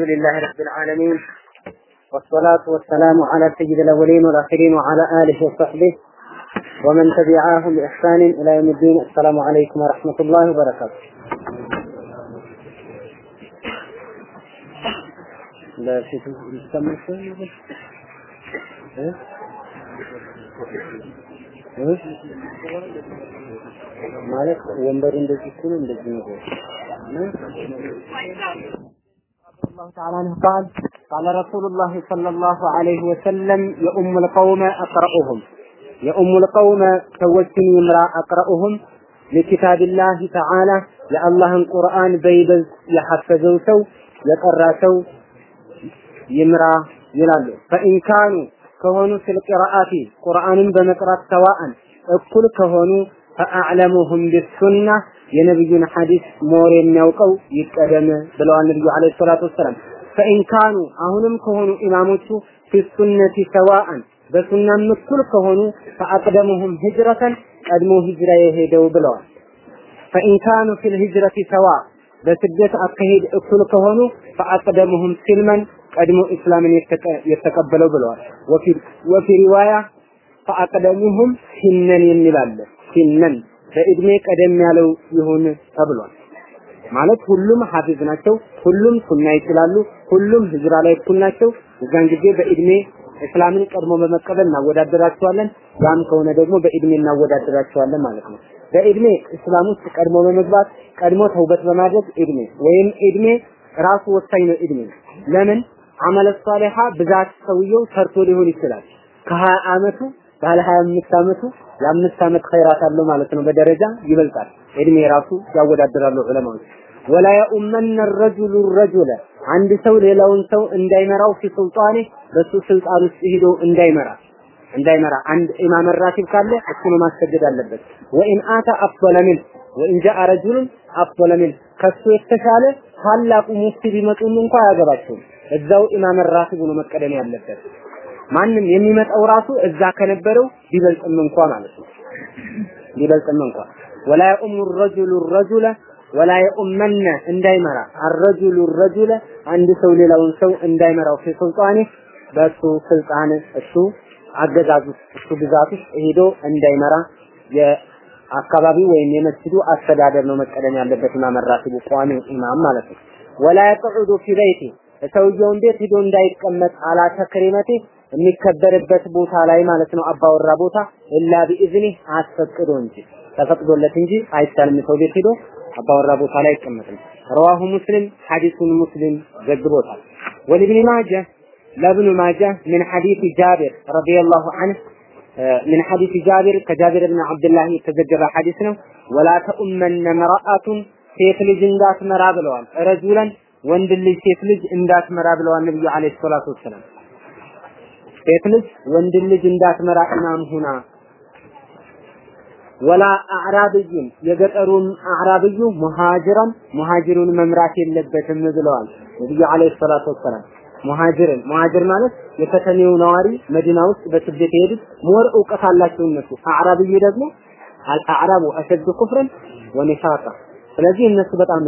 الحمد لله رب العالمين والصلاة والسلام على سيد الأولين والآخرين وعلى آله وصحبه ومن تبعهم بإحسان إلى يوم الدين السلام عليكم ورحمة الله وبركاته لا شيء نستمر شوي إيه؟ إيه؟ ማለት ወንበሩ እንደዚህ እኮ ነው እንደዚህ ነው الله تعالى عنه قال قال رسول الله صلى الله عليه وسلم يؤم القوم أقرأهم يؤم القوم توجن يمرا أقرأهم لكتاب الله تعالى يا الله القرآن بيبز يحفظوا سو يقرأ سو يمرا ይላሉ فإن كانوا ከሆኑ في القراءات ቁርአንን በመቅራት ሰዋአን እኩል ከሆኑ ፈአዕለሙሁም ቢሱና የነብዩን ሐዲስ more የሚያውቀው ይቀደም ብለዋል ነብዩ عليه الصلاة والسلام። فإن አሁንም ከሆኑ ኢማሞቹ في السنة سواء በሱናም እኩል ከሆኑ فأقدمهم هجرة ቀድሞ ሂጅራ የሄደው ብለዋል። فإن كانوا في الهجرة سواء በስደት አካሄድ እኩል ከሆኑ فأقدمهم سلما ቀድሞ እስላምን የተቀበለው ብለዋል። وفي رواية ፈአቅደሙሁም ሲነን የሚላለ ሲነን በእድሜ ቀደም ያለው ይሁን ተብሏል። ማለት ሁሉም ሐፊዝ ናቸው፣ ሁሉም ሱና ይችላሉ፣ ሁሉም ህጅራ ላይ እኩል ናቸው። እዛን ጊዜ በእድሜ እስላምን ቀድሞ በመቀበል እናወዳደራቸዋለን። ያም ከሆነ ደግሞ በእድሜ እናወዳደራቸዋለን ማለት ነው። በእድሜ እስላም ውስጥ ቀድሞ በመግባት ቀድሞ ተውበት በማድረግ እድሜ ወይም እድሜ ራሱ ወሳኝ ነው። እድሜ ለምን አመለ ሷሊሃ ብዛት ሰውየው ሰርቶ ሊሆን ይችላል ከሀያ አመቱ ባለ 25 አመቱ የአምስት አመት ኸይራት አለው ማለት ነው። በደረጃ ይበልጣል። እድሜ ራሱ ያወዳደራሉ ዑለማዎች። ወላ የኡመነ ረጁሉ ረጁለ አንድ ሰው ሌላውን ሰው እንዳይመራው ፊ ሱልጣኔ በሱ ስልጣን ውስጥ ሂዶ እንዳይመራ እንዳይመራ አንድ ኢማም ራቲብ ካለ እሱን ማስገደድ አለበት። ወኢን አታ አፍወለ ሚን ወኢን ጃአ ረጁሉን አፍወለ ሚን ከሱ የተሻለ ታላቁ ሙፍቲ ቢመጡም እንኳ አያገባቸውም። እዛው ኢማም ራቲብ ነው መቀደም ያለበት። ማንም የሚመጣው ራሱ እዛ ከነበረው ቢበልጥም እንኳ ማለት ነው። ቢበልጥም እንኳ። ወላ የኡሙ ረጁሉ ረጁለ ወላ የኡመነ እንዳይመራ። አረጁሉ ረጁለ አንድ ሰው ሌላውን ሰው እንዳይመራው ፊ ሱልጣኔ በእሱ ስልጣን እሱ አገዛዙ እሱ ግዛት ሄዶ እንዳይመራ የአካባቢው ወይም የመስጂዱ አስተዳደር ነው መቀደም ያለበት ኢማም ራቲቡ ቋሚ ኢማም ማለት ነው። ወላ የቅዑዱ ፊ በይቲ ሰውየውን ቤት ሂዶ እንዳይቀመጥ አላ ተክሪመቴ የሚከበርበት ቦታ ላይ ማለት ነው አባወራ ቦታ ኢላ ቢኢዝኒ አስፈቅዶ እንጂ ተፈቅዶለት እንጂ አይቻልም ሰው ቤት ሄዶ አባወራ ቦታ ላይ አይቀመጥም ረዋሁ ሙስሊም ሐዲሱን ሙስሊም ዘግቦታል ወልብን ማጀ ለብኑ ማጀ ምን ሐዲስ ጃቢር ረዲየላሁ ዐንሁ من حديث جابر كجابر بن عبد الله የተዘገበ ሐዲስ ነው ወላ ተኡመነ መራአቱን ሴት ልጅ እንዳትመራ ብለዋል ረጁለን ወንድ ልጅ ሴት ልጅ እንዳትመራ ብለዋል ነብዩ አለይሂ ሰላቱ ወሰላም ሴት ልጅ ወንድ ልጅ እንዳትመራ ኢማም ሁና። ወላ አዕራብይን የገጠሩን አዕራብዩ ሙሃጅራን ሙሃጅሩን መምራት የለበትም ብለዋል ነብዩ عليه الصلاة والسلام። ሙሃጅርን ሙሃጅር ማለት የከተሜው ነዋሪ መዲና ውስጥ በስደት የሄዱት more እውቀት አላቸው እነሱ። አዕራብዩ ደግሞ الأعراب أشد كفرا ونفاقا ስለዚህ እነሱ በጣም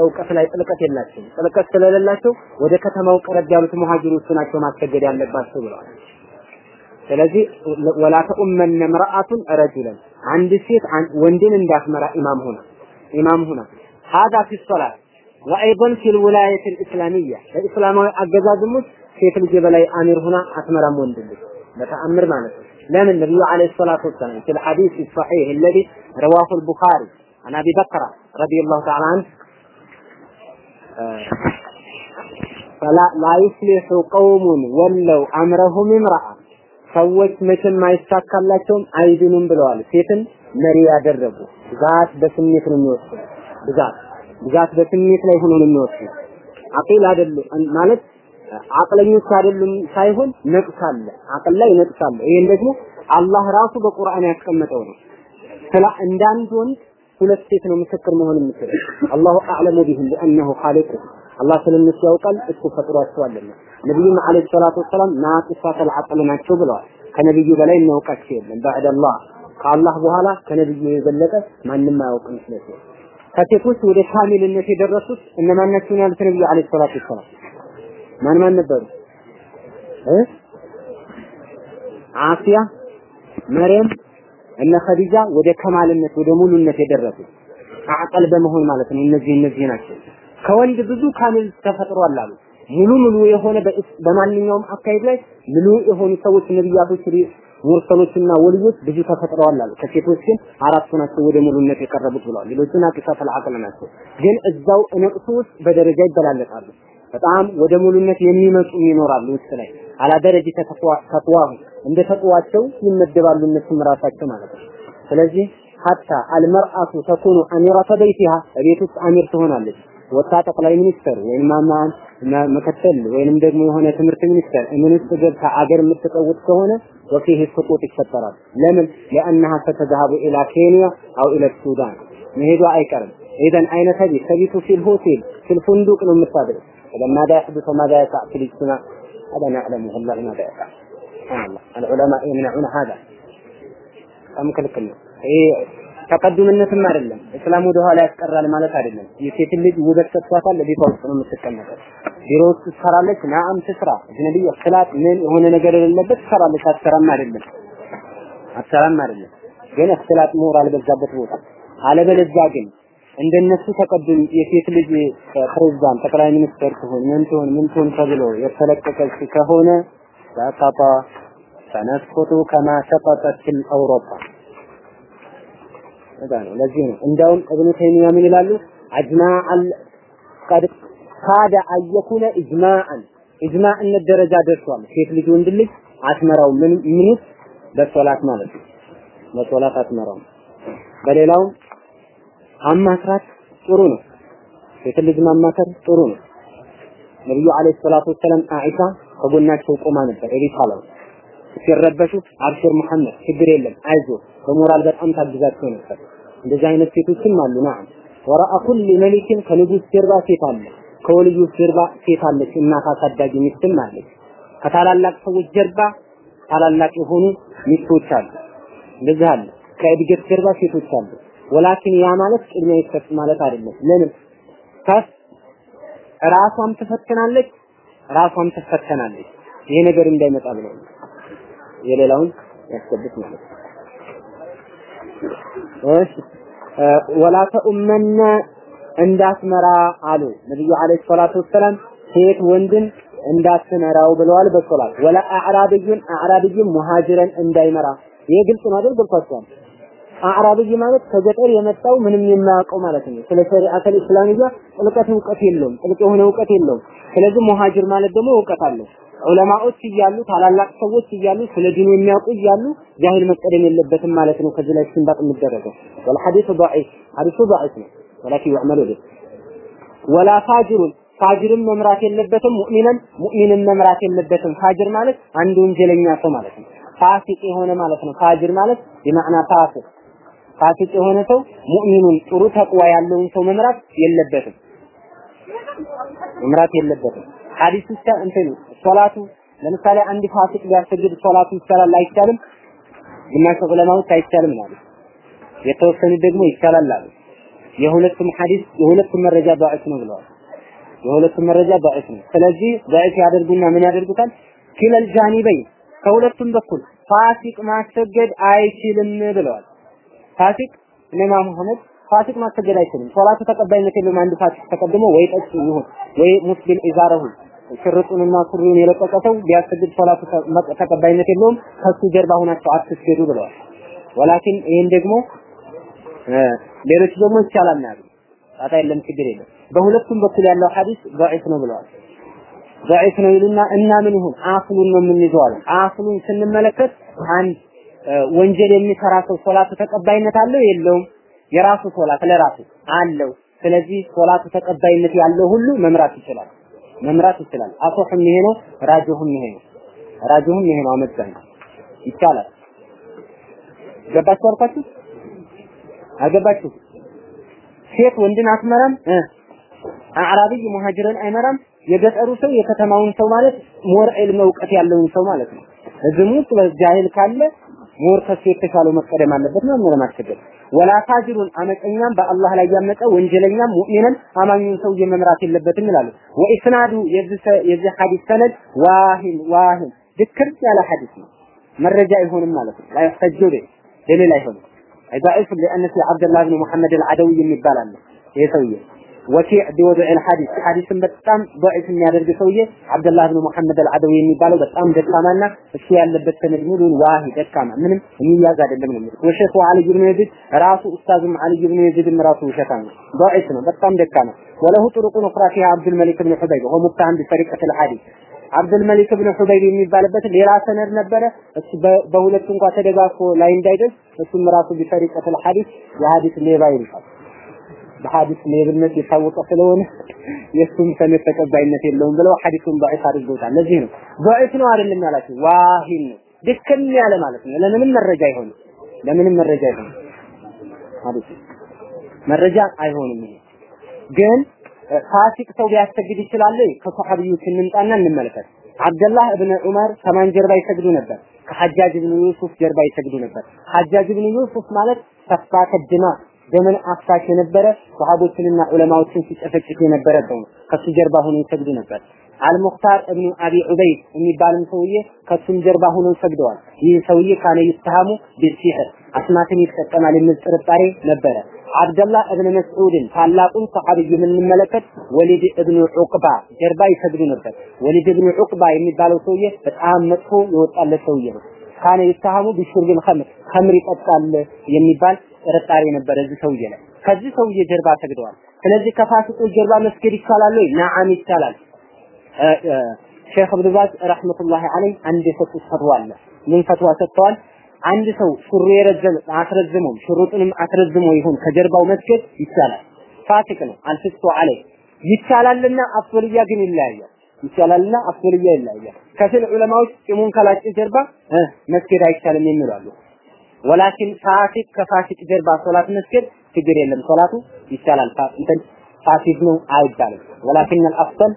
እውቀት ላይ ጥልቀት የላቸውም። ጥልቀት ስለሌላቸው ወደ ከተማው ቀረብ ያሉት መሀጅሮቹ ናቸው ማስገደድ ያለባቸው ብለዋል። ስለዚህ ولا تؤمن امرأة رجلا አንድ ሴት ወንድን እንዳትመራ ኢማም ሆና ኢማም ሆና هذا في الصلاة وأيضا في الولاية الإسلامية በእስላማዊ አገዛዝም ውስጥ ሴት ልጅ በላይ አሚር ሆና አትመራም ወንድ ልጅ በተአምር ማለት ነው። ለምን ነቢዩ عليه الصلاة والسلام في الحديث الصحيح الذي رواه البخاري عن أبي بكرة رضي الله تعالى عنه فلا لا يفلح قوم ولوا أمرهم امرأة ሰዎች መቼም አይሳካላቸውም አይድኑም ብለዋል። ሴትን መሪ ያደረጉ ብዛት በስሜት ነው የሚወስነው። ብዛት ብዛት በስሜት ላይ ሆኖ ነው የሚወስነው። አቂል አይደሉም ማለት አቅለኞች አይደሉም ሳይሆን ነቅስ አለ፣ አቅል ላይ ነቅስ አለ። ይሄን ደግሞ አላህ ራሱ በቁርአን ያስቀመጠው ነው። ስለ እንደ ወንድ ሁለት ሴት ነው ምስክር መሆን የምችለው። አላሁ አዕለሙ ቢህም ሊአነሁ ኻሊቁ አላህ ስለነሱ ያውቃል፣ እሱ ፈጥሯቸዋልና። ነቢዩም ዓለይሂ ሰላቱ ወሰላም ናቂሳተል ዐቅል ናቸው ብለዋል። ከነቢዩ በላይ የሚያውቃቸው የለም። ባዕድ አላህ ከአላህ በኋላ ከነቢዩ የበለጠ ማንም አያውቅም ስለዚህ ከሴቶች ወደ ካሚልነት የደረሱት እነማን ናቸው ያሉት ነብዩ አለይሂ ሰላቱ ወሰላም ማን ማን ነበሩ አሲያ መርየም እነ ኸዲጃ ወደ ከማልነት ወደ ሙሉነት የደረሱ አቀል በመሆን ማለት ነው። እነዚህ እነዚህ ናቸው። ከወንድ ብዙ ካሚል ተፈጥሯል አሉ። ሙሉ ሙሉ የሆነ በማንኛውም አካሄድ ላይ ሙሉ የሆኑ ሰዎች ነብያቶች፣ ሙርሰሎችና ወልዮች ብዙ ተፈጥረዋል አሉ። ከሴቶች ግን አራቱ ናቸው ወደ ሙሉነት የቀረቡት ብለዋል። ሌሎቹ ናቂሳተል አቅል ናቸው። ግን እዛው እነቅሱ ውስጥ በደረጃ ይበላለጣሉ። በጣም ወደ ሙሉነት የሚመጡ ይኖራሉ ውስጥ ላይ አላ ደረጀ ተቅዋሁ እንደ ተቅዋቸው ይመደባሉ እነሱም ራሳቸው ማለት ነው። ስለዚህ ሀታ አልመርአቱ ተኩኑ አሚረተ በይቲሃ በቤት ውስጥ አሚር ትሆናለች። ወጣ ጠቅላይ ሚኒስተር ወይም ማማን መከተል ወይንም ደግሞ የሆነ ትምህርት ሚኒስተር ምን ውስጥ ገብታ አገር የምትቀውጥ ከሆነ ወፊህ ስቁጥ ይፈጠራል። ለምን ለአንሃ ስተዛሃቡ ኢላ ኬንያ አው ኢላ ሱዳን መሄዷ አይቀርም። ኢዘን አይነ ሰቢት ሰቢቱ ፊል ሆቴል ነው የምታደርግ إذا ماذا يحدث وماذا يقع في الاجتماع هذا نعلمه والله ماذا يقع سبحان الله العلماء يمنعون هذا ምክልክል ነው ይሄ ተቀዱምነትም አይደለም እስላም ወደ ኋላ ያስቀራል ማለት አይደለም የሴት ልጅ ውበት ሰጥቷታል ለቤቷ ውስጥ ነው የምትቀመጠው ቢሮ ውስጥ ትሰራለች ናአም ትስራ አጅነቢያ እክላት ምን የሆነ ነገር የሌለበት ትሰራለች አትሰራም አይደለም አትሰራም አይደለም ግን እክላት ሞራል በዛበት ቦታ አለበለዚያ ግን እንደነሱ ተቀዱም የሴት ልጅ ፕሬዝዳንት ጠቅላይ ሚኒስትር ትሆን ምን ትሆን ምን ትሆን ተብሎ የተለቀቀች ከሆነ ሰቀጠ ሰነስቁጡ ከማ ሰቀጠት አውሮፓ። እዛ ለዚህ ነው። እንዳውም እብኑ ተይሚያ ምን ይላሉ? አጅማዕ ቀድ ካደ አየኩነ ኢጅማዕን ኢጅማዕነት ደረጃ ደርሷል። ሴት ልጅ ወንድ ልጅ አትመራው ምን ምን በሶላት ማለት ነው። በሶላት አትመራው በሌላው አማክራት ጥሩ ነው። ሴት ልጅ ማማከር ጥሩ ነው። ነብዩ አለይሂ ሰላቱ ወሰለም አኢሻ ከጎናቸው ቆማ ነበር ሪሳላው ሲረበሹ አብሽር መሐመድ ችግር የለም አይዞ በሞራል በጣም ታግዛቸው ነበር። እንደዚህ አይነት ሴቶችም አሉ። ናም ወራአ ኩል መሊክን ከንጉስ ጀርባ ሴት አለ ከወልዩ ጀርባ ሴት አለች። እናት አሳዳጊ ሚስትም አለች። ከታላላቅ ሰዎች ጀርባ ታላላቅ የሆኑ ሚስቶች አሉ። እንደዚህ አለ። ከእድገት ጀርባ ሴቶች አሉ ወላኪን ያ ማለት ቅድሚያ ይሰጥ ማለት አይደለም። ለምን? ከፍ ራሷም ትፈተናለች ራሷም ትፈተናለች። ይሄ ነገር እንዳይመጣ ብለው የሌላውን ያስገብት ማለት እሺ። ወላ ተኡመነ እንዳትመራ አሉ ነብዩ አለይሂ ሰላቱ ወሰላም። ሴት ወንድን እንዳትመራው ብለዋል በሶላት። ወላ አዕራብዩን አዕራብዩን ሙሃጅረን እንዳይመራ። ይሄ ግልጽ ነው አይደል? ገብቷቸዋል አዕራብይ ማለት ከገጠር የመጣው ምንም የማያውቀው ማለት ነው ስለ ሸሪዓተል እስላሚያ ጥልቀት እውቀት የለውም ጥልቅ የሆነ እውቀት የለውም ስለዚህ ሙሃጅር ማለት ደግሞ እውቀት አለው ዑለማዎች እያሉ ታላላቅ ሰዎች እያሉ ስለ ዲኑ የሚያውቁ እያሉ ጃሂል መቀደም የለበትም ማለት ነው ከዚህ ላይ ስንባጥ የሚደረገው ወልሐዲሱ ضعيف ሐዲሱ ضعيف ነው ولكن يعمل به ولا فاجر ፋጅርን መምራት የለበትም ሙእሚንን ሙእሚንን መምራት የለበትም ፋጅር ማለት አንድ ወንጀለኛ ሰው ማለት ነው ፋሲቅ የሆነ ማለት ነው ፋጅር ማለት በማዕና ፋሲቅ ፋሲቅ የሆነ ሰው ሙእሚኑን ጥሩ ተቅዋ ያለውን ሰው መምራት የለበትም መምራት የለበትም። ሐዲስ ብቻ እንትን ሶላቱ ለምሳሌ አንድ ፋሲቅ ቢያሰግድ ሶላቱ ይቻላል አይቻልም? ግማሽ ዑለማዎች አይቻልም ማለት የተወሰኑ ደግሞ ይቻላል አሉ። የሁለቱም ሐዲስ የሁለቱም መረጃ ዳዒፍ ነው ብለዋል። የሁለቱም መረጃ ዳዒፍ ነው። ስለዚህ ዳዒፍ ያደርጉና ምን ያደርጉታል? ኪለል ጃኒበይ ከሁለቱም በኩል ፋሲቅ ማሰገድ አይችልም ብለዋል። ፋሲቅ ኢማም መሐመድ ፋሲቅ ማሰገድ አይችልም። ሶላቱ ተቀባይነት የለውም። አንድ ፋሲቅ ተቀድሞ ወይ ጠጭ ይሁን ወይ ሙስሊም ኢዛረሁ ሽርጡንና ሱሪውን የለቀቀ ሰው ቢያሰግድ ሶላቱ ተቀባይነት የለውም። ከሱ ጀርባ ሆናችሁ አትስገዱ ብለዋል። ወላኪን ይህን ደግሞ ሌሎች ደግሞ ይቻላል ነው ያሉት። ጣጣ የለም ችግር የለም። በሁለቱም በኩል ያለው ሐዲስ ضعيف ነው ብለዋል። ضعيف ነው ይሉና እና ምን ይሁን አፍሉን ነው የምንይዘው አለ። አፍሉን ስንመለከት አንድ ወንጀል የሚሰራ ሰው ሶላቱ ተቀባይነት አለው የለውም? የራሱ ሶላት ለራሱ አለው። ስለዚህ ሶላቱ ተቀባይነት ያለው ሁሉ መምራት ይችላል መምራት ይችላል። አሶህም ይሄ ነው፣ ራጅሁም ይሄ ነው። ራጅሁም ይሄ ነው። አመዛኝ ይቻላል። ገባችሁ አልኳችሁ? አገባችሁ? ሴት ወንድን አትመራም። አዕራቢይ ሙሃጅርን አይመራም። የገጠሩ ሰው የከተማውን ሰው ማለት more ዒልም እውቀት ያለውን ሰው ማለት ነው። እዝሙ ጃሂል ካለ more ከሱ የተሻለው መቀደም አለበት ነው ምንም አትችልም። ولا فاجر አመፀኛም በአላህ ላይ ያመፀ ወንጀለኛም ሙእሚንን አማኙን ሰውዬ መምራት የለበትም ይላሉ። وإسناده የዚህ ሐዲስ ሰነድ ዋሂን ዋሂን ድክር ያለ ሐዲስ ነው። መረጃ አይሆንም ማለት ነው። ላይ ተጀደ አይሆንም። አይባኢፍ ለአንሲ አብደላህ ብን ሙሐመድ አልአደዊ የሚባል አለ ይሄ ሰውዬ ወኪዕ ቢወዱዕ الحديث ሐዲስን በጣም ضعيف የሚያደርግ ሰውዬ አብደላህ ብን ሙሐመድ አልዓደዊ የሚባለው በጣም ደካማና እሱ ያለበት ሰነድ ሙሉን ዋሂ ደካማ ምንም የሚያዝ አይደለም ነው የሚለው ወሸቱ አልይ ብን የዚድ ራሱ ኡስታዝም አልይ ብን የዚድም ራሱ ውሸታም ነው ضعيف ነው በጣም ደካማ ወለሁ ጥሩቁን ኡኽራ ፊሃ አብዱል መሊክ ብን ሑበይብ ወሁ ሙታህም ቢፈሪቀት الحديث አብዱል መሊክ ብን ሑበይብ የሚባልበት ሌላ ሰነድ ነበረ። እሱ በሁለቱ እንኳን ተደጋግፎ ላይ እንዳይደርስ እሱም ራሱ ቢፈሪቀተል ሐዲስ የሐዲስ ሌባ ይልቃል። በሐዲስ ሌብነት የታወቀ ስለሆነ የእሱም ሰነድ ተቀባይነት የለውም ብለው ሐዲሱን ضعيف አድርገውታል። ለዚህ ነው ضعيف ነው አይደለም ያላችሁ ዋሂን ነው ድክም ያለ ማለት ነው። ለምንም መረጃ አይሆንም። ለምንም መረጃ አይሆንም። ሐዲስ መረጃ አይሆንም። ይሄ ግን ፋሲቅ ሰው ሊያሰግድ ይችላል። ከሰሐቢዮች እንምጣና እንመልከት። አብደላህ እብነ ዑመር ከማን ጀርባ ይሰግዱ ነበር? ከሐጃጅ ብን ዩሱፍ ጀርባ ይሰግዱ ነበር። ሐጃጅ ብን ዩሱፍ ማለት ሰፋከ ድማ ደምን አፍሳሽ የነበረ ሰሃቦችንና ዑለማዎችን ሲጨፈጭፍ የነበረ ሰው ነው። ከሱ ጀርባ ሆኖ ይሰግዱ ነበር። አልሙክታር እብኑ አቢ ዑበይድ የሚባልም ሰውዬ ከሱም ጀርባ ሆኖ ሰግደዋል። ይህ ሰውዬ كان يتهم بالسحر አስማትን ይጠቀማል የሚል ጥርጣሬ ነበረ። አብደላህ እብን መስዑድን ታላቁን ሰሐቢይ የምንመለከት ወሊድ እብኑ ዑቅባ ጀርባ ይሰግዱ ነበር። ወሊድ እብኑ ዑቅባ የሚባለው ሰውዬ በጣም መጥፎ የወጣለት ሰውዬ ነው። ካነ ይስተሃሙ ቢሹርቢል ኸምር ኸምር ይጠጣል የሚባል ጥርጣሬ ነበረ እዚህ ሰውዬ ላይ። ከዚህ ሰውዬ ጀርባ ሰግደዋል። ስለዚህ ከፋሲቆች ጀርባ መስገድ ይቻላል ወይ? ነዓም ይቻላል። ሼክ እብኑ ባዝ ረህመቱላሂ ዐለይህ አንድ የሰጡት ፈትዋ አለ። ምን ፈትዋ ሰጥተዋል? አንድ ሰው ሹሩ የረዘመ አስረዝመው ሽሩጥንም አስረዝሞ ይሁን ከጀርባው መስገድ ይቻላል። ፋሲቅ ነው አልፍስቱ ዐለይህ ይቻላልና አፍወልያ ግን ይለያያል። ይቻላልና አፍወልያ ይለያያል። ከፊል ዑለማዎች ጢሙን ከላጭ ጀርባ መስገድ አይቻልም የሚሉ አሉ። ወላኪን ፋሲቅ ከፋሲቅ ጀርባ ሶላት መስገድ ችግር የለም። ሶላቱ ይቻላል። እንትን ፋሲድ ነው አይባልም። ወላኪን አልአፍሰል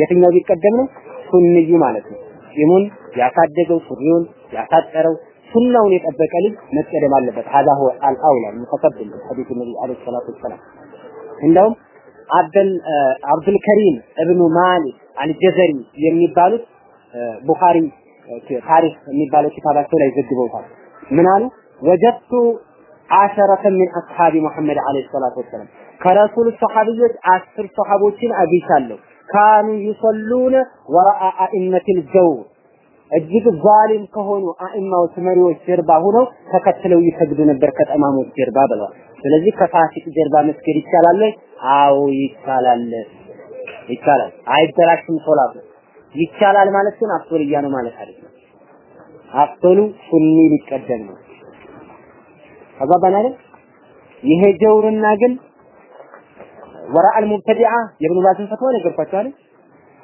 የትኛው ቢቀደም ነው? ሱንዩ ማለት ነው። ጢሙን ያሳደገው ሱሪውን ያሳጠረው ሱናውን የጠበቀ ልጅ መቀደም አለበት። هذا هو الاولى المتقدم حديث النبي عليه الصلاه والسلام እንደውም አብዱል አብዱል ከሪም እብኑ ማሊክ አልጀዘሪ የሚባሉት ቡኻሪ ታሪክ የሚባለው ኪታባቸው ላይ ዘግበውታል። ምን አሉ? ወጀድቱ አሸረተ ሚን አስሓቢ ሙሐመድ አለይሂ ሰላቱ ወሰላም ከረሱል ሰሐቢዎች አስር ሰሐቦችን አግኝቻለሁ። ካኑ ይሰሉነ ወረአ አኢመቲል ጀውር እጅግ ዛሊም ከሆኑ አኢማዎች መሪዎች ጀርባ ሆነው ተከትለው ይሰግዱ ነበር ከጠማሞች ጀርባ ብለዋል። ስለዚህ ከፋሲቅ ጀርባ መስገድ ይቻላል? አዎ ይቻላል። ይቻላል። አይበላሽም ሶላቱ። ይቻላል ማለት ግን አፍቶልያ ነው ማለት አይደለም። አፍቶሉ ሱኒ ሊቀደም ነው። አይደል? ይሄ ጀውርና ግን ወራአል ሙብተዲዓ የብኑ ባዝን ፈትዋ አይደል?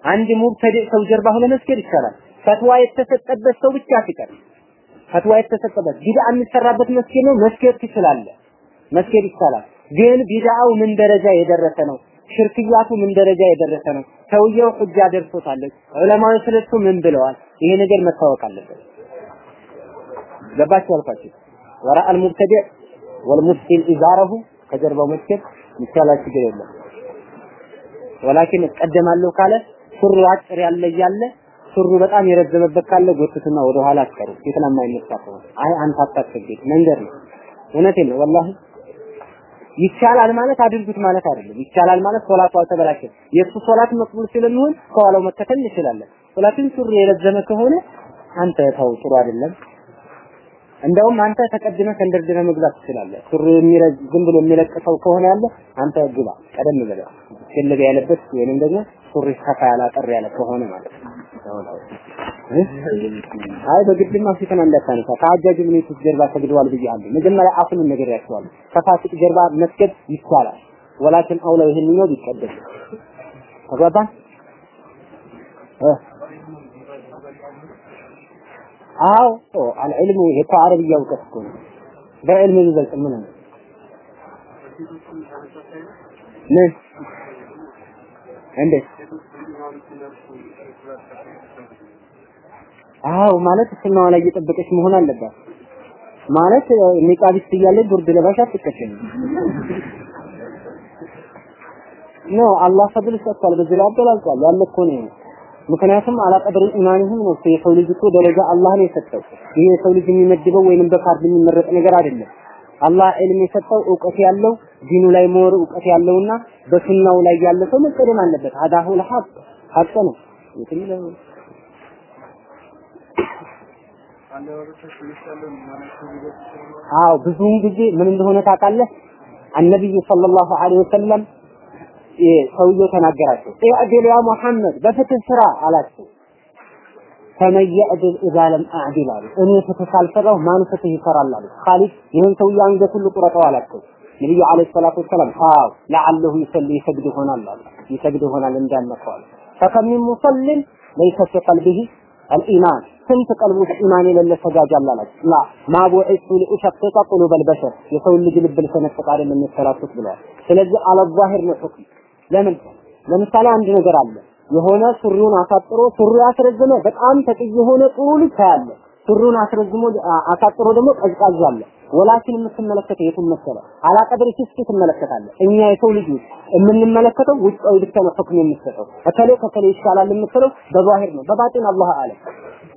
አንድ ሙብተዲዕ ሰው ጀርባ ሆነ መስገድ ይቻላል። ፈትዋ የተሰጠበት ሰው ብቻ ሲቀር ፈትዋ የተሰጠበት ቢድዓ የሚሰራበት መስጊድ ነው መስገድ ትችላለህ። መስገድ ይቻላል። ግን ቢድዓው ምን ደረጃ የደረሰ ነው? ሽርክያቱ ምን ደረጃ የደረሰ ነው? ሰውየው ሁጃ ደርሶታል። ዑለማው ስለሱ ምን ብለዋል? ይሄ ነገር መታወቅ አለበት። ገባችሁ አልኳችሁ። ወራአል ሙብተዲዕ ወልሙስሊም ኢዛረሁ ከጀርባው መስገድ ይቻላል፣ ችግር የለም። ወላኪን እቀደማለሁ ካለ ሱሩ አጭር ያለ እያለ ሱሩ በጣም የረዘመበት ካለ ጎትትና ወደ ኋላ አትቀሩ። የማይነሳ ከሆነ አይ አንተ አታስገድ መንገድ ነው። እውነቴን ነው ወላሂ ይቻላል ማለት አድርጉት ማለት አይደለም። ይቻላል ማለት ሶላቱ አልተበላሸም። የእሱ ሶላት መቅቡል ስለሚሆን ከኋላው መከተል እንችላለን። ሶላትን ሱሪ የረዘመ ከሆነ አንተ ተው ጥሩ አይደለም። እንደውም አንተ ተቀድመ ተንደርድረ መግባት ትችላለህ። ሱሪ የሚረዝ ዝም ብሎ የሚለቅሰው ከሆነ ያለ አንተ ግባ ቀደም ብለህ ገለበ ያለበት ወይንም ደግሞ ሱሪ ሰፋ ያለ አጠር ያለ ከሆነ ማለት ነው። አይ በግድማ ፊትን እንዳታነሳ ከአጃጅ ዩሱፍ ጀርባ ሰግደዋል ብያለሁ። መጀመሪያ አፉን ነግሬያቸዋለሁ። ከፋሲቅ ጀርባ መስገድ ይቻላል። ወላኪን አውላ ይሄንኛው ቢቀደም ተግባባን? አዎ አልዕልሙ እኮ አረብያ እውቀት እኮ ነው። በዕልም የሚበልጥ ምን ነው? ምን እንዴት? አዎ ማለት ሱናዋ ላይ እየጠበቀች መሆን አለባት። ማለት ኒቃቢስት እያለች ቡርድ ለባሽ አትከተልም። ኖ አላህ ፈድል ሰጥቷል። በዚህ ላይ አገላልጿል። ያለ እኮ ነው። ምክንያቱም አላቀድር ኢማንህም ነው የሰው ልጅ እኮ ደረጃ አላህ ነው የሰጠው። ይህ የሰው ልጅ የሚመድበው ወይንም በካርድ የሚመረጥ ነገር አይደለም። አላህ ዕልም የሰጠው እውቀት ያለው ዲኑ ላይ more እውቀት ያለውና በሱናው ላይ ያለ ሰው መቀደም አለበት። አዳሁ ለሐቅ ሐቅ ነው። አዎ ብዙውን ጊዜ ምን እንደሆነ ታውቃለህ? النبي صلى الله عليه وسلم ሰውየው ተናገራቸው። اعدل يا محمد በፍትህ ስራ አላቸው። فمن إذا لم أعدل አሉ። እኔ ፍትህ ካልሰራሁ ማን ፍትህ ይሰራል አሉ። ካሊድ ይህን ሰውዬ አንገቱን ሁሉ ቁረጠው አላቸው። ነብዩ عليه الصلاة والسلام አዎ لعله يصلي ይሰግድ ይሆናል አሉ። ይሰግድ ይሆናል እንዳልነካዋል فكم من مصل ليس في قلبه الإيمان ስንት ቀልቡ ውስጥ ኢማን የሌለ ሰጋጅ አላላችሁ لا ما بعثت لأشقق قلوب البشر የሰው ልጅ ልብ ልሰነጥቅ አይደለም የተላኩት ብለዋል። ስለዚህ على الظاهر ነው ሁክም ለምን? ለምሳሌ አንድ ነገር አለ። የሆነ ሱሪውን አሳጥሮ ሱሪ አስረዝመ በጣም ተቅይ የሆነ ጥሩ ልጅ ታያለ ሱሪውን አስረዝሞ አሳጥሮ ደግሞ ቀዝቃዛ አለ። ወላኪን የምትመለከተው የቱን መሰለ አላቀድር ሲስኪ ትመለከታለ እኛ የሰው ልጅ የምንመለከተው ውጫዊ ብቻ ነው ሁክም የምትሰጠው። እከሌ ከከሌ ይሻላል የምትለው በዛሂር ነው። በባጢን አላህ አለም።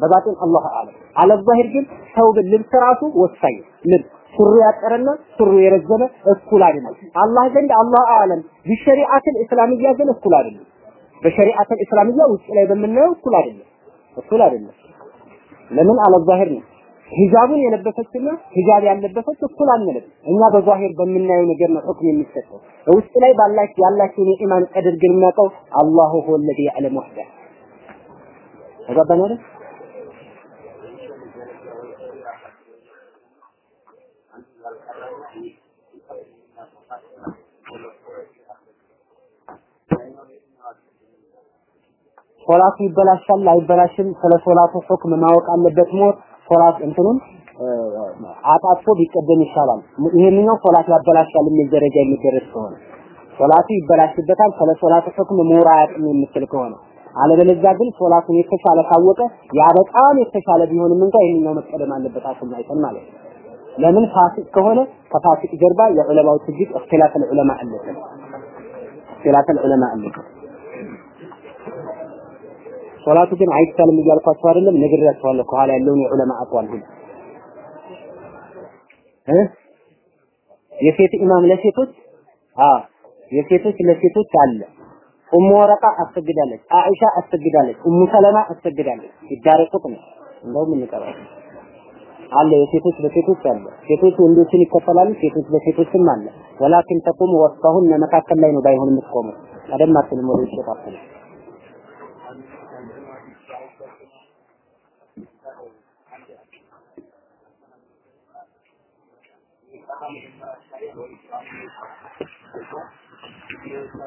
በባጢን አላህ አለም። አለ ዛሂር ግን ሰው ልብስ ራሱ ወሳኝ ልብስ ሱሩ ያጠረና ሱሩ የረዘመ እኩል አይደለም። አላህ ዘንድ አላህ አለም ቢሸሪዓተል እስላምያ ዘንድ እኩል አይደለም። በሸሪዓተል እስላምያ ውጭ ላይ በምናየው እኩል አይደለም፣ እኩል አይደለም። ለምን አለዛሂር ነው። ሂጃቡን የለበሰችና ሂጃብ ያለበሰች እኩል አንልም። እኛ በዛሂር በምናየው ነገር ነው ሁክም የሚሰጠው። ውስጥ ላይ ባላች ያላችሁን የኢማን ቀድር ግን የሚያውቀው አላሁ ሁወ ለዚ ያዕለሙ ወህደ ተገባን አይደል? ሶላቱ ይበላሻል አይበላሽም፣ ስለ ሶላቱ ሁክም ማወቅ አለበት። ሞር ሶላት እንትኑን አጣጥፎ ቢቀደም ይሻላል። ይሄንኛው ሶላት ያበላሻል የሚል ደረጃ የሚደረስ ከሆነ ሶላቱ ይበላሽበታል፣ ስለ ሶላቱ ሁክም ሞር አያውቅም የምትል ከሆነ አለበለዚያ ግን ሶላቱን የተሻለ ካወቀ ያ በጣም የተሻለ ቢሆንም እንኳ ይሄንኛው መቀደም አለበት አስማይተን ማለት ነው። ለምን ፋሲቅ ከሆነ ከፋሲቅ ጀርባ የዑለማዎች እጅግ እክትላፍ ዑለማ አለበት እክትላፍ ዑለማ አለበት። ሶላቱ ግን አይቻልም እያልኳቸው አይደለም። ነግሬያቸዋለሁ። ከኋላ ያለውን የዑለማ አቋም ሁሉ የሴት ኢማም ለሴቶች? የሴቶች ለሴቶች አለ። ኡሙ ወረቃ አሰግዳለች። አኢሻ አሰግዳለች። ኡሙ ሰለማ አሰግዳለች። ይዳረቁት ነው። እንደውም እንቀራለን። አለ የሴቶች በሴቶች አለ። ሴቶች ወንዶችን ይከተላሉ ሴቶች በሴቶችም አለ። ወላኪን ተቁሙ ወስፈሁን መካከል ላይ ነው ባይሆን የምትቆመው። ቀደም አትልም ወደ ይሸጣል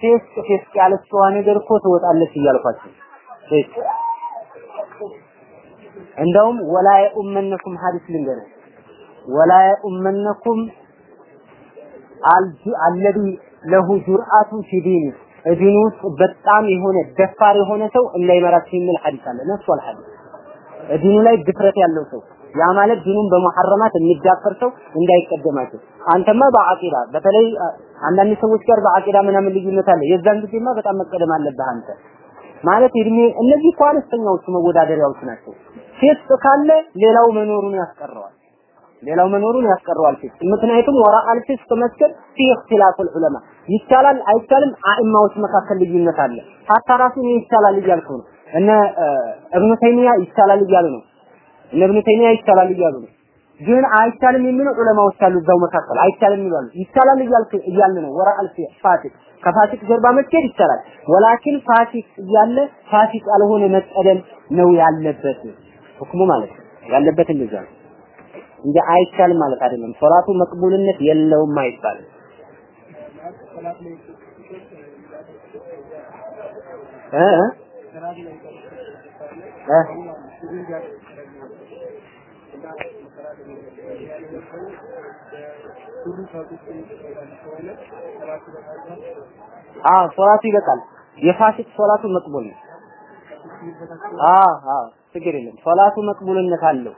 ፌስ ፌስ ያለችዋ ነገር እኮ ትወጣለች እያልኳቸው ፌስ እንደውም ወላ የኡመነኩም ሐዲስ ልንገርህ ወላ የኡመነኩም አልዚ ለሁ ጁርአቱ ፊዲኒ ዲኑ ውስጥ በጣም የሆነ ደፋር የሆነ ሰው እንዳይመራችሁ የሚል ሐዲስ አለ። ነፍሷል ሐዲስ ዲኑ ላይ ድፍረት ያለው ሰው ያ ማለት ዲኑን በመሐረማት የሚዳፈር ሰው እንዳይቀደማቸው። አንተማ በአቂዳ በተለይ አንዳንድ ሰዎች ጋር በአቂዳ ምናምን ልዩነት አለ። የዛን ጊዜማ በጣም መቀደም አለብህ አንተ ማለት እድሜ እነዚህ እኮ አነስተኛዎቹ መወዳደሪያዎች ናቸው። ፊስቅ ካለ ሌላው መኖሩን ያስቀረዋል። ሌላው መኖሩን ያስቀረዋል ፊስቅ። ምክንያቱም ወራ አልፊስቅ መስገድ ፊ እክትላፍ ዑለማ ይቻላል አይቻልም፣ አኢማዎች መካከል ልዩነት አለ። ሀታ ይቻላል እያልኩ ነው። እነ እብኑ ተይሚያ ይቻላል እያሉ ነው። እነ እብኑ ተይሚያ ይቻላል እያሉ ነው። ግን አይቻልም የሚሉ ዑለማዎች አሉ እዛው መካከል አይቻልም ይላሉ። ይቻላል እያልክ እያልን ነው። ወራ አልፊ ፋሲቅ ከፋሲቅ ጀርባ መስገድ ይቻላል። ወላኪን ፋሲቅ እያለ ፋሲቅ ያልሆነ መቀደም ነው ያለበት ሁክሙ ማለት ያለበት እንደዛ ነው እንጂ አይቻልም ማለት አይደለም። ሶላቱ መቅቡልነት የለውም አይባልም። እ አዎ ሶላቱ ይበቃል። የፋሲክ ሶላቱ መቅቡል ነው። አዎ አዎ ችግር የለም። ሶላቱ መቅቡልነት አለው።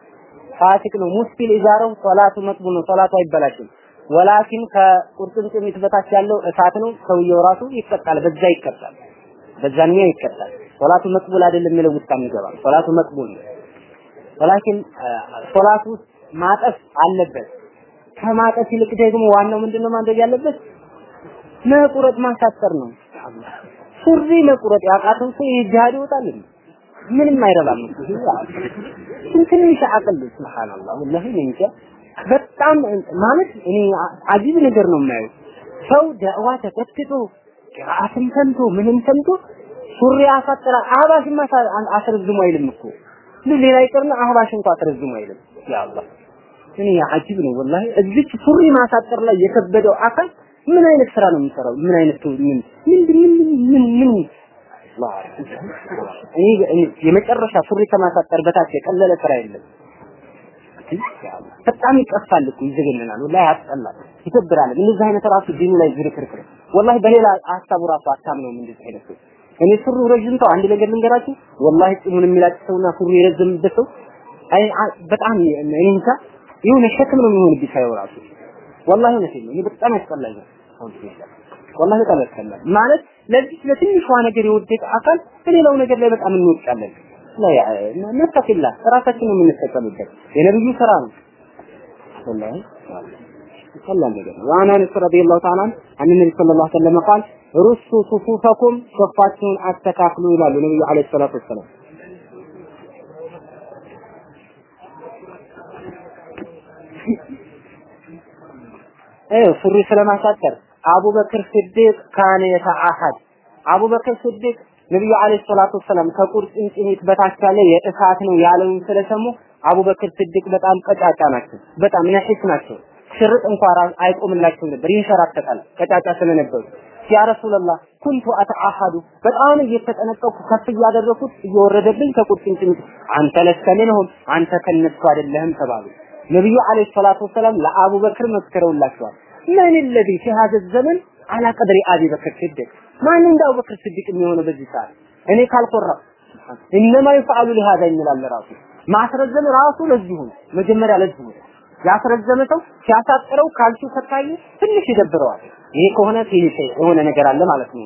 ፋሲክ ነው። ሙስቢል ኢዛረው ሶላቱ መቅቡል ነው። ሶላቱ አይበላሽም። ولكن ከቁርጭምጭሚት በታች ያለው እሳት ነው። ሰውየው ራሱ ይቀጣል። በዛ ይቀጣል። በዛኛው ይቀጣል። ሶላቱ መቅቡል አይደለም የሚለው ውስጥ የሚገባ ሶላቱ መቅቡል ነው። ወላኪን ሶላቱ ማጠፍ አለበት። ከማጠፍ ይልቅ ደግሞ ዋናው ምንድነው ማድረግ ያለበት? መቁረጥ ማሳጠር ነው። ሱሪ መቁረጥ ያቃተው ሰው ይጃድ ይወጣል። ምንም አይረባም። ትንሽ አቅል ሱብሃንአላህ ወላሂ እንጃ በጣም ማለት እኔ አጂብ ነገር ነው የማየው። ሰው ዳዕዋ ተከትቶ ቅራአትን ሰምቶ ምንም ሰምቶ ሱሪ አሳጥራ አህባሽማ አስረዝሙ አይልም እኮ ሌላ ይቅርና አህባሽ እንኳን አስረዝሙ አይልም። ያ አላህ እኔ አጂብ ነው ወላሂ። እዚች ሱሪ ማሳጠር ላይ የከበደው አካል ምን አይነት ስራ ነው የሚሰራው? ምን አይነት ምን ምን ምን ምን የመጨረሻ ሱሪ ከማሳጠር በታች የቀለለ ስራ የለም። በጣም ይቀፋል እኮ ይዘገነናል። ወላሂ ያስጠላል፣ ይከብራል። እንደዚህ አይነት ራሱ ዲኑ ላይ ዝርክርክር ወላሂ በሌላ ሀሳቡ ራሱ አታምነውም። እንደዚህ አይነት እኔ ሱሪ ረጅም ሰው አንድ ነገር ልንገራችሁ፣ ወላሂ ፂሙን የሚላጭ ሰውና ሱሪ የረዘምበት ሰው አይ በጣም እኔ እንጃ የሆነ ሸክም ነው የሚሆንብኝ ሳየው ራሱ ወላሂ እውነቴን ነው። እኔ በጣም ያስጠላኛል። ወላሂ ያስጠላል። ማለት ለዚህ ለትንሿ ነገር የወደቀ አካል በሌላው ነገር ላይ በጣም እንወድቃለን። ነተቂላ ራሳችን የምንጠቀምበት የነብዩ ስራ ነው። ወላሂ ቀላል ነገር ዋና አነስ ረዲየላሁ ተዓላ አን ነብይ ሰለላሁ ዐለይሂ ወሰለም ቃል ሩሱ ሱፉፈኩም ሶፋችሁን አስተካክሉ ይላሉ ነብዩ ዐለይሂ ሰላቱ ወሰላም። ይኸው ሱሪ ስለማሳጠር አቡበክር ስዲቅ ካነ የተአሐድ አቡበክር ስዲቅ ነብዩ አለይሂ ሰላቱ ወሰላም ከቁርጭምጭሚት በታች ያለ የእሳት ነው ያለውን ስለሰሙ አቡበክር ስዲቅ በጣም ቀጫጫ ናቸው፣ በጣም ነሒስ ናቸው። ሽርጥ እንኳን አይቆምላቸው ነበር፣ ይንሸራተታል ቀጫጫ ስለነበሩ። ያ ረሱላህ ኩንቱ አተአሐዱ በጣም እየተጠነቀቅኩ ከፍ እያደረኩት እየወረደብኝ ከቁርጭምጭሚት አንተ ለስተ ሚንሁም አንተ ከነሱ አይደለህም ተባሉ። ነብዩ አለይሂ ሰላቱ ወሰላም ለአቡበክር መስክረውላቸዋል። መን ለዚ ፊ ሀዘ ዘመን አላ ቀድሪ አቢ በክር ስድቅ ማን እንደ አቡበክር ስድቅ የሚሆነው በዚህ ሰዓት? እኔ ካልቆራ እነማ ይፈዓሉ ለሃዛ ይላል ራሱ? ማስረዘም ራሱ ለዚሁ ነው መጀመሪያ ለዚሁ ነው ያስረዘመ ሰው ሲያሳጥረው ካልቹ ከታየ ትንሽ ይደብረዋል። ይሄ ከሆነ የሆነ ነገር አለ ማለት ነው።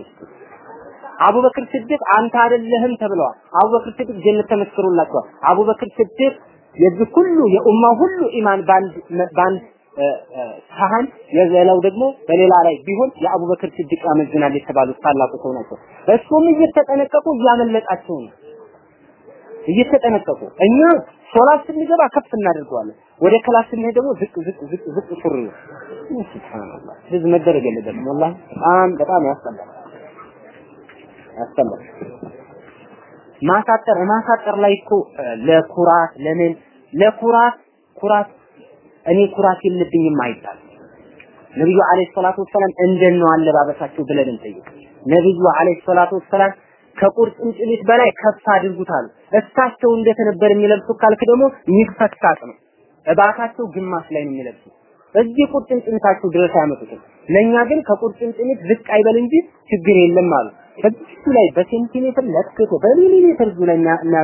አቡበክር ስድቅ አንተ አይደለህም ተብለዋል። አቡበክር ስድቅ ጀነት ተመስክሮላቸዋል። አቡበክር ስድቅ የዚህ ሁሉ የኡማ ሁሉ ኢማን ባንድ ባንድ ሳህን የዘለው ደግሞ በሌላ ላይ ቢሆን የአቡበክር ስዲቅ ያመዝናል የተባሉት ታላቁ ሰው ናቸው። እሱም እየተጠነቀቁ እያመለጣቸው ነው። እየተጠነቀቁ እኛ ሶላት ስንገባ ከፍ እናደርገዋለን። ወደ class ስንሄድ ደግሞ ዝቅ ዝቅ ዝቅ ዝቅ ሱሪ ሱብሃንአላህ ስለዚህ መደረግ የለበትም። ወላሂ በጣም በጣም ያስጠላል ያስጠላል። ማሳጠር ማሳጠር ላይ እኮ ለኩራት ለምን ለኩራት ኩራት እኔ ኩራት የለብኝም አይባል። ነብዩ አለይሂ ሰላቱ ወሰላም እንደት ነው አለባበሳቸው ብለን እንጠይቅ። ነብዩ አለይሂ ሰላቱ ወሰላም ከቁርጭምጭሚት በላይ ከፍ አድርጉታል። እሳቸው እንዴት ነበር የሚለብሱ ካልክ ደግሞ የሚፈሳቅ ነው። እባታቸው ግማሽ ላይ ነው የሚለብሱ። እዚህ ቁርጭምጭሚታቸው ድረስ አያመጡትም። ለኛ ግን ከቁርጭምጭሚት ዝቅ አይበል እንጂ ችግር የለም አሉ። እሱ ላይ በሴንቲሜትር ለክቶ በሚሊሜትር ላይ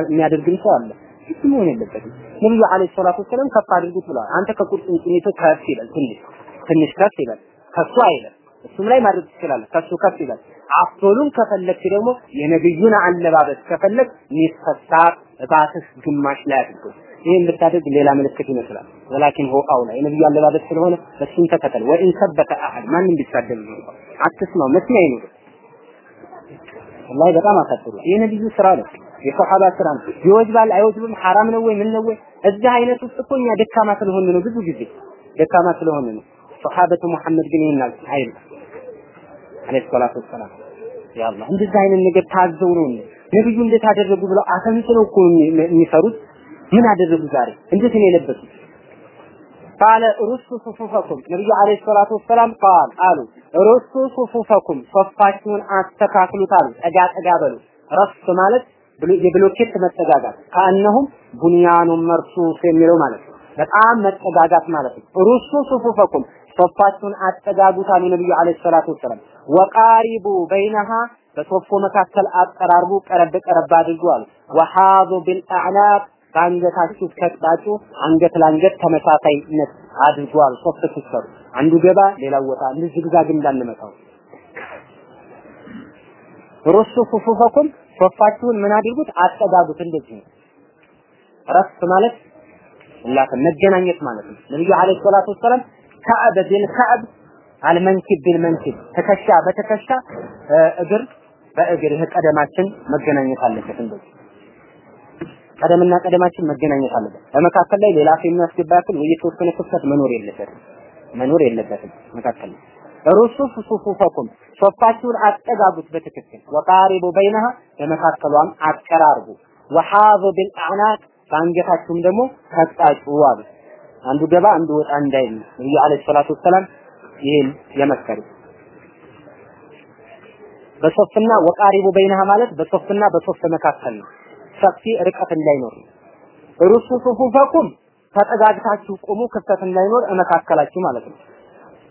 የሚያደርግም ሰው አለ። እሱ መሆን የለበትም። ነብዩ አለይሂ ሰላቱ ወሰላም ከፍ አድርጉት ብለዋል። አንተ ከቁርጭምጭሚት ከፍ ይላል ትንሽ ትንሽ ከፍ ይላል። ከሱ አይልም። እሱም ላይ ማድረግ ትችላለህ። ከሱ ከፍ ይላል። አፍቶሉን ከፈለክ ደግሞ የነብዩን አለባበስ ከፈለክ ሚፈታ እባትህ ግማሽ ላይ አድርገው። ይሄን ብታደርግ ሌላ ምልክት ይመስላል። ወላኪን ሆ አውላ የነብዩ አለባበስ ስለሆነ እሱን ተከተል። ወኢን ሰበተ አሐድ ማንም ቢሳደብ አትስማው። መስሚያ ይኑር። ወላሂ በጣም አሳጥሩ። የነብዩ ስራ ነው። የሰሃባ ስራ ነው። ይወጅባል አይወጅብም፣ ሐራም ነው ወይ ምን ነው ወይ? እዚህ አይነት ውስጥ እኮ እኛ ደካማ ስለሆነ ነው ብዙ ጊዜ። ደካማ ስለሆነ ነው። ሰሃበቱ መሐመድ ግን ይሄን አይል አለይሂ ሰላቱ ወሰላም። ያ አላህ እንደዚህ አይነት ነገር ታዘው ነው ነብዩ እንዴት አደረጉ ብለው አተንትነው እኮ የሚሰሩት። ምን አደረጉ ዛሬ? እንዴት ነው የለበሱት? ቃለ ሩሱ ሱፉፈኩም። ነብዩ አለይሂ ሰላቱ ወሰላም ቃል አሉ። ሩሱ ሱፉፈኩም ሶፋችሁን አስተካክሉት አሉ። ጠጋ ጠጋ በሉ። ረስ ማለት የብሎኬት መጠጋጋት ከአነሁም ቡንያኑን መርሱስ የሚለው ማለት ነው በጣም መጠጋጋት ማለት ነው። ሩሱ ሱፉፈኩም ሶፋችሁን አጠጋጉት አሉ ነብዩ አለይሂ ሰላቱ ወሰላም። ወቃሪቡ በይነሃ በሶፎ መካከል አቀራርቡ፣ ቀረብ ቀረብ አድርጉ አሉ። وحاذوا بالأعناق በአንገታችሁ ከቅጣጩ አንገት ለአንገት ተመሳሳይነት አድርጉ አሉ። ሶፍት ስትሰሩ አንዱ ገባ ሌላው ወጣ፣ zigzag እንዳንመታው። رصوا صفوفكم ሶፋችሁን ምን አድርጉት? አጠጋጉት። እንደዚህ ነው። رص ማለት ላተ መገናኘት ማለት ነው። ነብዩ عليه الصلاة والسلام الكعب بالكعب المنكب بالمنكب ትከሻ በትከሻ እግር በእግር ቀደማችን መገናኘት አለበት። እንደዚህ ቀደምና ቀደማችን መገናኘት አለበት። በመካከል ላይ ሌላ ሰው የሚያስገባ ያክል ወይ የተወሰነ ክፍተት መኖር የለበትም መኖር የለበትም መካከል ላይ ሩሱፍ ሱፉፈኩም ሶፋችሁን አጠጋጉት በትክክል። ወቃሪቡ በይነሃ በመካከሏም አቀራርቡ። ወሐዙ ቢልአዕናቅ በአንገታችሁም ደግሞ ከጣጩ አሉ አንዱ ገባ አንዱ ወጣ እንዳይል ነብዩ አለይሂ ሰላቱ ወሰላም ይህን የመከሩ በሶፍና ወቃሪቡ በይነሃ ማለት በሶፍና በሶፍ መካከል ነው። ሰፊ ርቀት እንዳይኖር ሩሱ ሱፉፈኩም ተጠጋግታችሁ ቁሙ፣ ክፍተት እንዳይኖር መካከላችሁ ማለት ነው።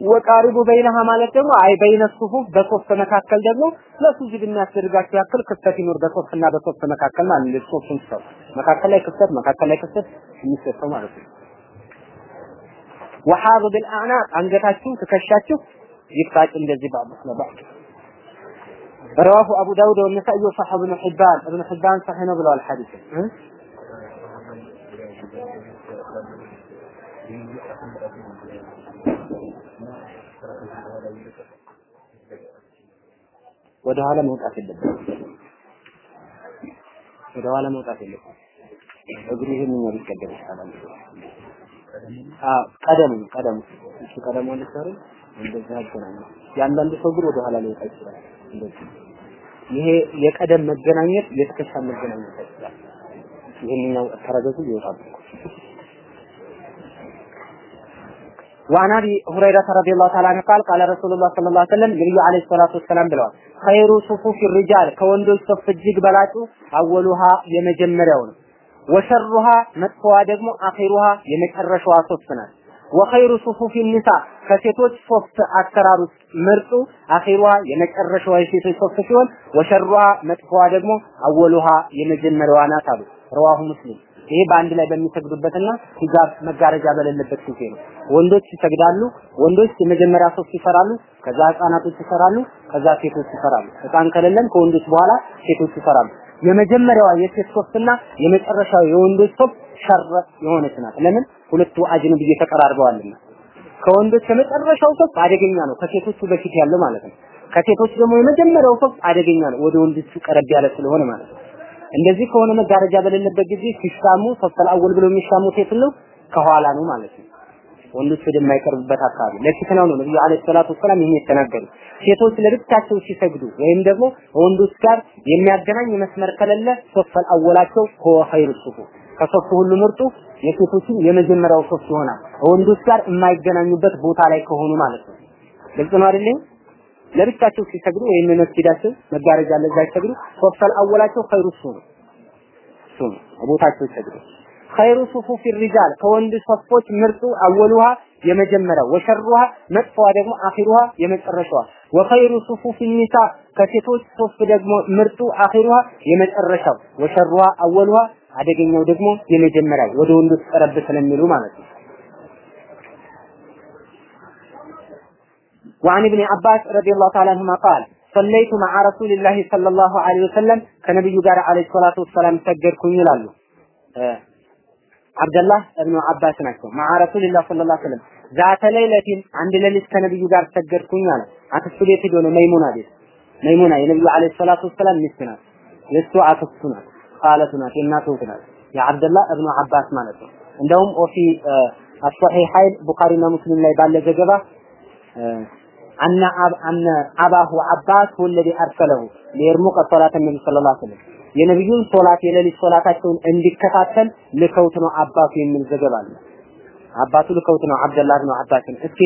ወቃሪቡ በይነሃ ማለት ደግሞ አይ በይነ ሱፉፍ በሶፍ መካከል ደግሞ ለሱጁድ የሚያስደርጋችሁ ያክል ክፍተት ይኖር በሶፍና በሶፍ መካከል ማለት ነው። ሶፍን ሰው መካከል ላይ ክፍተት መካከል ላይ ክፍተት የሚሰጠው ማለት ነው። ወሐዙ ቢልአዕናቅ አንገታችሁ ትከሻችሁ ይቅጣጭ እንደዚህ ባሉት ለባል رواه أبو داود والنسائي وصححه ابن حبان ابن حبان صحيح بلو الحديث ወደ ኋላ መውጣት የለበትም። ወደ ኋላ መውጣት የለበትም። እግሩ ይሄንኛው ሊቀደም ይችላል። አዎ ቀደም ቀደም እሱ ቀደም ወደ ሰሩ እንደዛ ያገናኝ ያንዳንዱ ሰው እግር ወደ ኋላ ሊወጣ ይችላል። እንደዚህ ይሄ የቀደም መገናኘት የትከሻ መገናኘት ይችላል። ይሄንኛው ተረገዙ ይወጣል። وعن ابي هريره رضي الله تعالى عنه قال قال رسول الله صلى الله عليه وسلم ነብዩ አለይሂ ሰላቱ ወሰላም ብለዋል خير صفوف الرجال ከወንዶች ሶፍ እጅግ በላጩ አወሉሃ የመጀመሪያው ነው ወሸሩሃ መጥፎዋ ደግሞ አኺሩሃ የመጨረሻዋ ሶፍ ናት ወኸይሩ ሱፉፊ ኒሳ ከሴቶች ሶፍት አሰራር ውስጥ ምርጡ አኺሩሃ የመጨረሻዋ የሴቶች ሶፍት ሲሆን ወሸሩሃ መጥፎዋ ደግሞ አወሉሃ የመጀመሪያዋ ናት አሉ ረዋሁ ሙስሊም ይሄ በአንድ ላይ በሚሰግዱበትና ሂጃብ መጋረጃ በሌለበት ጊዜ ነው። ወንዶች ይሰግዳሉ። ወንዶች የመጀመሪያ ሶፍ ይሰራሉ፣ ከዛ ህፃናቶች ይሰራሉ፣ ከዛ ሴቶች ይሰራሉ። ህፃን ከሌለም ከወንዶች በኋላ ሴቶች ይሰራሉ። የመጀመሪያዋ የሴት ሶፍትና የመጨረሻው የወንዶች ሶፍ شر የሆነች ናት። ለምን? ሁለቱ أجنبي ተቀራርበዋልና። ከወንዶች የመጨረሻው ሶፍ አደገኛ ነው፣ ከሴቶቹ በፊት ያለው ማለት ነው። ከሴቶች ደግሞ የመጀመሪያው ሶፍ አደገኛ ነው፣ ወደ ወንዶቹ ቀረብ ያለ ስለሆነ ማለት ነው። እንደዚህ ከሆነ መጋረጃ በሌለበት ጊዜ ሲሻሙ الصف الأول ብለው የሚሻሙት የት ነው? ከኋላ ነው ማለት ነው። ወንዶች ወደማይቀርቡበት አካባቢ ለፊትናው ነው ነብዩ አለይሂ ሰላቱ ወሰላም ይሄን የተናገሩ። ሴቶች ለብቻቸው ሲሰግዱ ወይም ደግሞ ወንዶች ጋር የሚያገናኝ መስመር ከሌለ ሶፍተል አወላቸው ሁወ ኸይሩ ሱፉፍ ከሶፍ ሁሉ ምርጡ የሴቶችን የመጀመሪያው ሶፍ ይሆናል። ወንዶች ጋር የማይገናኙበት ቦታ ላይ ከሆኑ ማለት ነው። ግልጽ ነው አይደል? ለብቻቸው ሲሰግዱ ወይም መስጊዳቸው መጋረጃ ለዛ ሲሰግዱ ሶፍተል አወላቸው ኸይሩ ሱ ነው ለብቻቸው ሲሰግዱ خير صفوف الرجال ከወንድ ሶፎች ምርጡ أولها የመጀመሪያው وشرها መጥፎዋ ደግሞ آخرها የመጨረሻዋ። وخير صفوف النساء ከሴቶች ሶፍ ደግሞ ምርጡ آخرها የመጨረሻው። وشرها أولها አደገኛው ደግሞ የመጀመሪያው ወደ ወንዶች ቀረብ ስለሚሉ ማለት ነው وعن ابن عباس رضي الله تعالى عنهما قال صليت مع رسول الله صلى الله عليه وسلم ከነብዩ ጋር አለይሂ ሰላቱ ወሰላም ሰገድኩኝ ይላሉ አብደላህ እብኑ አባስ ናቸው መዓ ረሱልላህ ሰለላሁ ዐለይሂ ወሰለም ዛተ ሌሊቲን አንድ ሌሊት ከነብዩ ጋር ሰገድኩኝ አለ አክስቱ ቤት ሄዶ ነው መይሙና ቤት መይሙና የነብዩ አለይሂ ሰላቱ ወሰላም ሚስት ናት የእሱ አክስቱ ናት ቃለቱ ናት የእናቱ እህት ናት የአብደላህ እብኑ አባስ ማለት ነው እንደውም ኦፊ አስሒሐይን ቡኻሪና ሙስሊም ላይ ባለ ዘገባ አነ አነ አባሁ አባስ ወለዲ አርሰለሁ ሊርሙቀ ሶላት ነቢ ሰለላሁ ዐለይሂ ወሰለም የነብዩን ሶላት የሌሊት ሶላታቸውን እንዲከታተል ልከውት ነው አባቱ የሚል ዘገባ አለ። አባቱ ልከውት ነው አብደላህ ብን አባስን እስኪ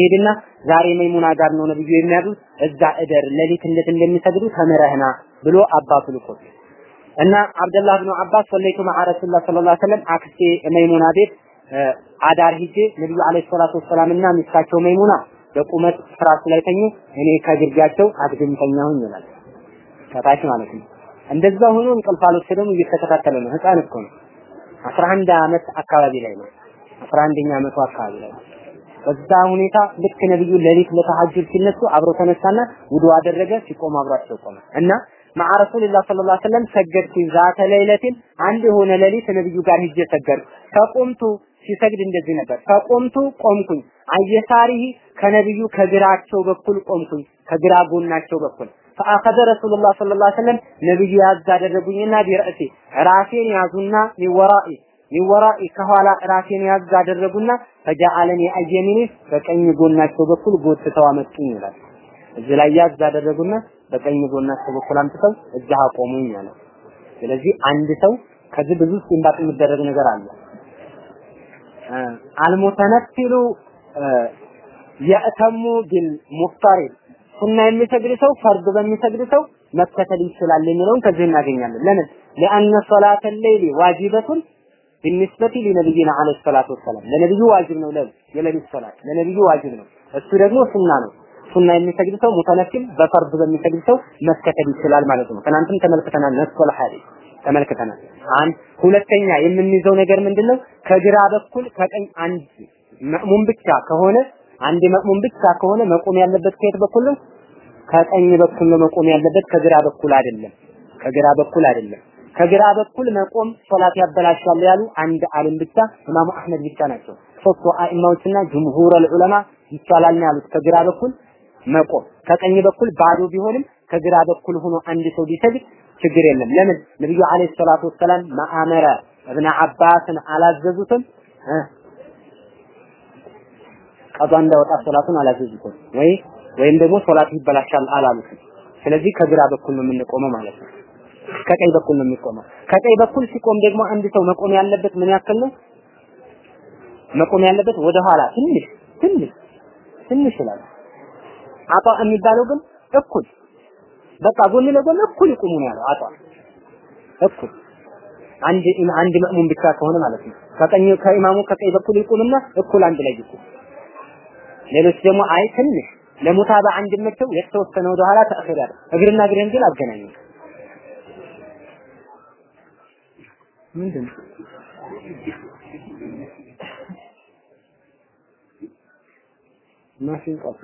ዛሬ መይሙና ጋር ነው ነብዩ የሚያድሩት እዛ እደር ሌሊት እንዴት እንደሚሰግዱ ተምረህና ብሎ አባቱ ልኮት እና አብደላህ ብን አባስ ወለይቱ መዓ ረሱላህ ሰለላሁ ዐለይሂ ወሰለም አክስቴ መይሙና ቤት አዳር ሂጄ ነብዩ አለይሂ ሰላቱ ወሰላምና ሚስታቸው መይሙና በቁመት ፍራሽ ላይ ተኙ፣ እኔ ከግርጌያቸው አግድም ይላል። ከታች ማለት ነው። እንደዛ ሆኖ እንቅልፍ አልወሰደም፣ እየተከታተለ ነው። ህፃን እኮ ነው። 11 ዓመት አካባቢ ላይ ነው። 11ኛ ዓመቱ አካባቢ ላይ ነው። በዛ ሁኔታ ልክ ነብዩ ሌሊት ለተሐጁድ ሲነሱ አብሮ ተነሳና ውዱ አደረገ። ሲቆም አብሯቸው ቆመ እና መዓ ረሱልላህ ሰለላሁ ዐለይሂ ወሰለም ሰገድኩ ዛተ ለይለቲን አንድ የሆነ ሌሊት ነብዩ ጋር ሂጄ ሰገድኩ። ፈቁምቱ ሲሰግድ እንደዚህ ነበር። ፈቁምቱ ቆምኩኝ፣ አየሳሪህ ከነብዩ ከግራቸው በኩል ቆምኩኝ፣ ከግራ ጎናቸው በኩል ፈአኸዘ ረሱሉላህ ሰለላሁ ዐለይሂ ወሰለም ነብዩ ራሴን ያዙና ሚወራኢ ሚወራኢ ከኋላ ራሴን ያዝ አደረጉና ፈጃአለኒ አየሚኒ በቀኝ ጎናቸው በኩል ጎትተው አመጡኝ ይላል። እዚህ ላይ ያዝ አደረጉና በቀኝ ጎናቸው በኩል አምጥተው እዚህ አቆሙኝ አለ። ስለዚህ አንድ ሰው ከዚህ ብዙ استنباط የሚደረግ ነገር አለ። المتنفل يأتم بالمفترض ሱና የሚሰግድ ሰው ፈርድ በሚሰግድ ሰው መከተል ይችላል የሚለውን ከዚህ እናገኛለን። ለምን لأن صلاة الليل واجبة بالنسبة لنبينا عليه الصلاة والسلام ለነብዩ ዋጅብ ነው። ለምን የሌሊት ሶላት ለነብዩ ዋጅብ ነው። እሱ ደግሞ ሱና ነው። ሱና የሚሰግድ ሰው ሙተነፊል በፈርድ በሚሰግድ ሰው መከተል ይችላል ማለት ነው። ትናንትም ተመልክተናል ነሶል ሐዲስ ተመልክተናል። አንድ ሁለተኛ የምንይዘው ነገር ምንድነው? ከግራ በኩል ከቀኝ አንድ መእሙም ብቻ ከሆነ አንድ መእሙም ብቻ ከሆነ መቆም ያለበት ከየት በኩል ነው? ከቀኝ በኩል ነው መቆም ያለበት። ከግራ በኩል አይደለም። ከግራ በኩል አይደለም። ከግራ በኩል መቆም ሶላት ያበላሻል ያሉ አንድ አሊም ብቻ ኢማሙ አህመድ ብቻ ናቸው። ሶስቱ አኢማዎችና ጅምሁር ዑለማ ይቻላል ነው ያሉት። ከግራ በኩል መቆም። ከቀኝ በኩል ባዶ ቢሆንም ከግራ በኩል ሆኖ አንድ ሰው ቢሰግድ ችግር የለም። ለምን ነብዩ አለይሂ ሰላቱ ወሰላም ማአመረ እብነ አባስን አላዘዙትም ቀዷ እንዳወጣ ሶላቱን አላዘዙትም ወይ ወይም ደግሞ ሶላት ይበላሻል አላሉትም። ስለዚህ ከግራ በኩል ነው የምንቆመው ማለት ነው። ከቀኝ በኩል ነው የሚቆመው። ከቀኝ በኩል ሲቆም ደግሞ አንድ ሰው መቆም ያለበት ምን ያክል ነው? መቆም ያለበት ወደ ኋላ ትንሽ ትንሽ ትንሽ ይላል። አጣ የሚባለው ግን እኩል በቃ ጎን ለጎን እኩል ይቁሙ ነው ያለው። አጣ እኩል አንድ አንድ መእሙም ብቻ ከሆነ ማለት ነው። ከቀኝ ከኢማሙ ከቀኝ በኩል ይቁምና እኩል አንድ ላይ ይቁም። ሌሎች ደግሞ አይ ትንሽ ለሙታባ እንዲመቸው የተወሰነ ወደ ኋላ ተአኺር ያለ እግርና እግርን ግን አገናኙ። ምንድን? ማሽን ቀፍ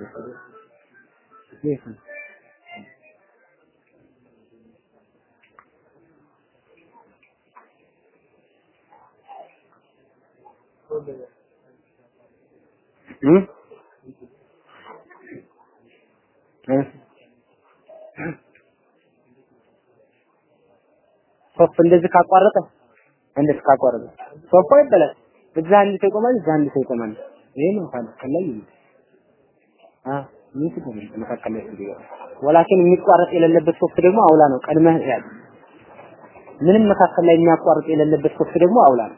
ሶፍ እንደዚህ ካቋረጠ እንደዚህ ካቋረጠ ሶፍ ይባላል። እዛ አንድ ሰው እዛ አንድ ሰው ይሄ ነው መካከል ላይ አ ምን ትገኝ መካከል ላይ ولكن የሚቋረጥ የሌለበት ሶፍት ደግሞ أولى ነው። ቀድመህ ያዝ። ምንም መካከል ላይ የሚያቋርጥ የሌለበት ሶፍት ደግሞ أولى ነው።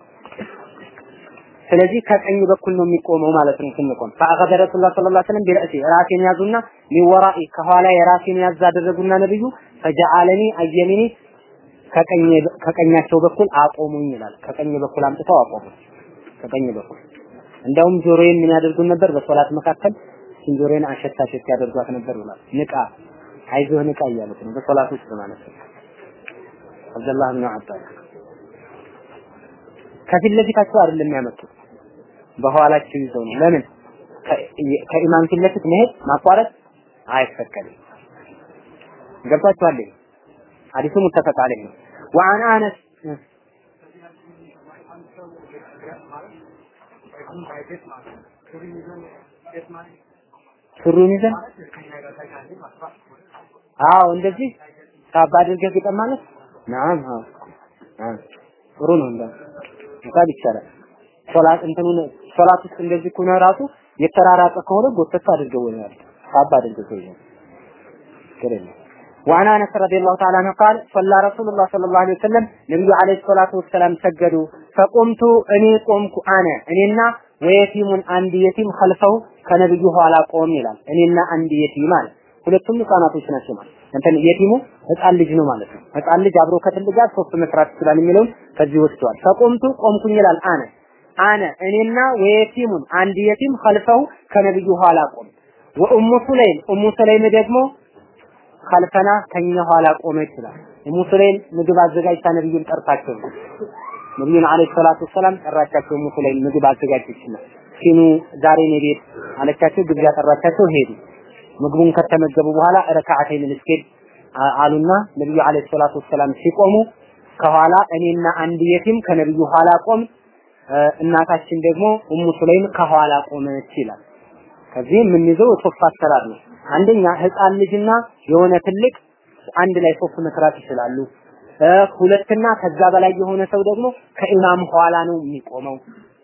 ስለዚህ ከቀኝ በኩል ነው የሚቆመው ማለት ነው ስንቆም። فأخذ رسول الله صلى الله عليه وسلم برأسي ራሴን ያዙና من ورائي ከኋላ የራሴን ያዝ አደረጉና ነብዩ ፈጀዐለኒ አየሚኒ ከቀኛቸው በኩል አቆሙኝ ይላል። ከቀኝ በኩል አምጥተው አቆሙኝ። ከቀኝ በኩል እንደውም ጆሮዬን ምን ያደርጉን ነበር? በሶላት መካከል ጆሮዬን አሸት አሸት ያደርጓት ነበር ብሏል። ንቃ አይዞህ ንቃ እያሉት ነው በሶላት ውስጥ ማለት ነው። አብደላህ ብን አባስ ከፊት ለፊታቸው አይደለም ያመጡት፣ በኋላቸው ይዘው ነው። ለምን ከኢማም ፊት ለፊት መሄድ ማቋረጥ አይፈቀድም። ገብቷችኋል? ሐዲሱ ሙተፈቅ ዐለይህ ነው። ወአን አነስ ሱሪውን ይዘን አዎ፣ እንደዚህ ሳባ አድርገህ ግጠም ማለት ናም ጥሩ ነው። እንደ ይቻላል። ሶላት እንትኑን ሶላት ውስጥ እንደዚህ ከሆነ ራሱ የተራራቀ ከሆነ ጎተት አድርገው ይሆናል። ሳባ አድርገው ይሆናል። ከረለ وعن انس رضي الله تعالى عنه قال صلى رسول الله صلى الله عليه وسلم ነብዩ አለይሂ ሰላቱ ወሰላም ሰገዱ ፈቁምቱ እኔ ቆምኩ አነ እኔና ወየቲሙን አንድ የቲም ከልፈው ከነብዩ ኋላ ቆም ይላል እኔና አንድ የቲም አለ ሁለቱም ህፃናቶች ናቸው ማለት እንትን የቲሙ ህፃን ልጅ ነው ማለት ነው ህፃን ልጅ አብሮ ከትልቅ ጋር ሶስት መስራት ይችላል የሚለውን ከዚህ ወስደዋል ፈቁምቱ ቆምኩኝ ይላል አነ አነ እኔና ወየቲሙን አንድ የቲም ኸልፈሁ ከነብዩ ኋላ ቆም። ወኡሙ ሱለይም ኡሙ ሱለይም ደግሞ ኸልፈና ከኛ ኋላ ቆመ ይችላል። ኡሙ ሱለይም ምግብ አዘጋጅታ ነብዩን ጠርታቸው ነብዩን አለይሂ ሰላቱ ወሰላም ጠራቻቸው ኡሙ ሱለይም ምግብ አዘጋጅችና ሲኑ ዛሬ እኔ ቤት አለቻቸው ግብዣ ጠራቻቸው ሄዱ። ምግቡን ከተመገቡ በኋላ ረካዓተይን ልስገድ አሉና ነብዩ አለይሂ ሰላቱ ወሰላም ሲቆሙ ከኋላ እኔና አንድ የቲም ከነብዩ ኋላ ቆም እናታችን ደግሞ ኡሙ ሱለይም ከኋላ ቆመች ይላል። ከዚህ የምንይዘው ሶፍ አሰራር ነው። አንደኛ ህፃን ልጅና የሆነ ትልቅ አንድ ላይ ሶፍ መስራት ይችላሉ። ሁለትና ከዛ በላይ የሆነ ሰው ደግሞ ከኢማም ኋላ ነው የሚቆመው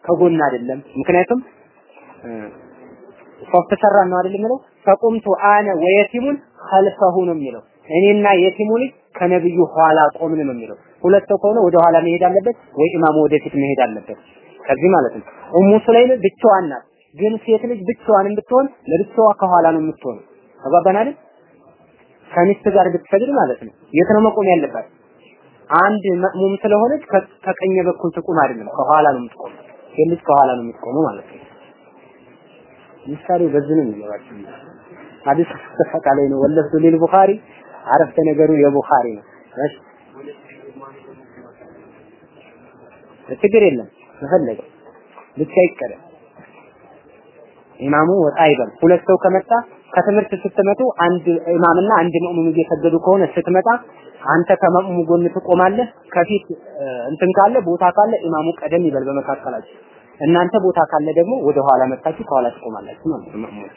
ከጎን አይደለም። ምክንያቱም ሶፍ ሰራ ነው አይደል የሚለው ፈቁምቱ አነ ወየቲሙን ኸልፈሁ ነው የሚለው እኔና የቲሙ ልጅ ከነብዩ ኋላ ቆምን ነው የሚለው። ሁለት ሰው ከሆነ ወደ ኋላ መሄድ አለበት ወይ ኢማሙ ወደፊት መሄድ አለበት። ከዚህ ማለት ነው። ኡሙ ሱለይም ብቻዋን ናት። ግን ሴት ልጅ ብቻዋን ብትሆን ለብቻዋ ከኋላ ነው የምትሆነው። ተባባን አይደል? ከሚስት ጋር ብትሰግድ ማለት ነው። የት ነው መቆም ያለባት? አንድ መእሙም ስለሆነች ከቀኝ በኩል ትቁም አይደለም፣ ከኋላ ነው የምትቆመው። ሴት ልጅ ከኋላ ነው የምትቆመው ማለት ነው። ምሳሌው በዚህ ነው የሚገባችሁ። ሐዲስ ተፈቃላይ ነው ወለፍቱ ሊል አረፍተ ነገሩ የቡኻሪ ነው። እሺ ችግር የለም ተፈለገ ብቻ ይቀደም። ኢማሙ ወጣ ይበል። ሁለት ሰው ከመጣ ከትምህርት ስትመጡ አንድ ኢማምና አንድ መእሙም እየሰገዱ ከሆነ ስትመጣ አንተ ከመእሙሙ ጎን ትቆማለህ። ከፊት እንትን ካለ ቦታ ካለ ኢማሙ ቀደም ይበል በመካከላችሁ። እናንተ ቦታ ካለ ደግሞ ወደ ኋላ መጣችሁ ከኋላ ትቆማላችሁ ማለት ነው።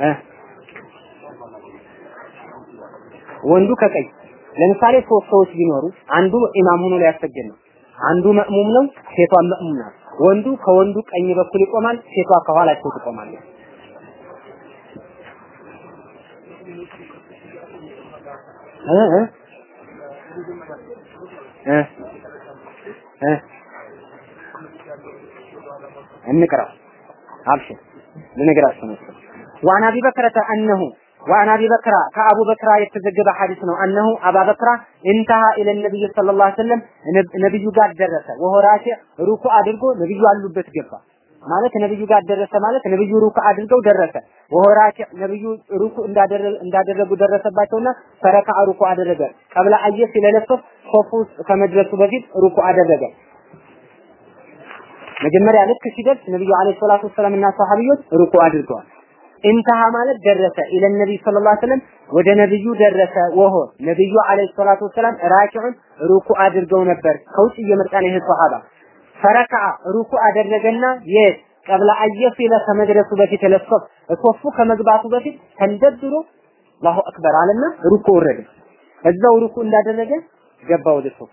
እ ወንዱ ከቀኝ ለምሳሌ ሶስት ሰዎች ቢኖሩ አንዱ ኢማም ሆኖ ሊያሰግድ ነው። አንዱ መእሙም ነው፣ ሴቷ መእሙም ናት። ወንዱ ከወንዱ ቀኝ በኩል ይቆማል፣ ሴቷ ከኋላቸው ትቆማለች። እንቅራው አብሽር ልነግራችሁ ዋን አቢ በክረተ አነሁ وعن ابي بكر كابو بكر የተዘገበ ሐዲስ ነው አነሁ አባ በክራ انتهى الى النبي صلى الله عليه وسلم ነብዩ ጋር ደረሰ ወሆራቸ ሩኩ አድርጎ ነብዩ አሉበት ገባ ማለት ነብዩ ጋር ደረሰ ማለት ነብዩ ሩኩ አድርገው ደረሰ ወሆራቸ ነብዩ ሩኩ እንዳደረጉ ደረሰባቸውና ፈረካ ሩኩ አደረገ ቀብለ አየት ሲለለፈፍ ሶፉ ከመድረሱ በፊት ሩኩ አደረገ መጀመሪያ ልክ ሲደርስ ነብዩ አለይሂ ሰላቱ ወሰላም እና ሰሃቢዎች ሩኩ አድርገዋል ኢንተሃ ማለት ደረሰ። ኢለ ነብይ ሰለላሁ ዐለይሂ ወሰለም ወደ ነብዩ ደረሰ። ወሆ ነብዩ አለይሂ ሰላቱ ወሰላም ራኪዑን ሩኩ አድርገው ነበር። ከውጭ እየመጣ ነው ይሄ ሷሃባ ፈረከዓ ሩኩ አደረገና የት? ቀብለ አየፊለ ከመድረሱ በፊት ለሶፍ። ሶፉ ከመግባቱ በፊት ተንደርድሮ الله أكبر አለና ሩኩ ወረደ። እዛው ሩኩ እንዳደረገ ገባ ወደ ሶፍ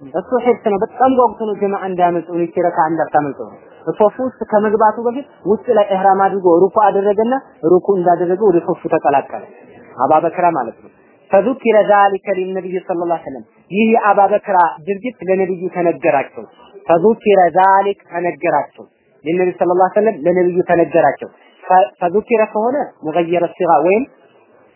እሱ حرص በጣም ጓጉቶ ነው ጀማዓ እንዳያመልጡ ይቺ ረካ እንዳታመልጡ ነው። ሶፍ ውስጥ ከመግባቱ በፊት ውስጥ ላይ ኢህራም አድርጎ ሩኩ አደረገና ሩኩ እንዳደረገ ወደ ሶፉ ተቀላቀለ። አባበክራ ማለት ነው። فذكر ذلك للنبي صلى الله عليه وسلم ይህ የአባበክራ ድርጊት ለነብዩ ተነገራቸው። فذكر ذلك ተነገራቸው ለነብዩ صلى الله عليه وسلم ለነብዩ ተነገራቸው። فذكر ከሆነ مغير الصيغة ወይም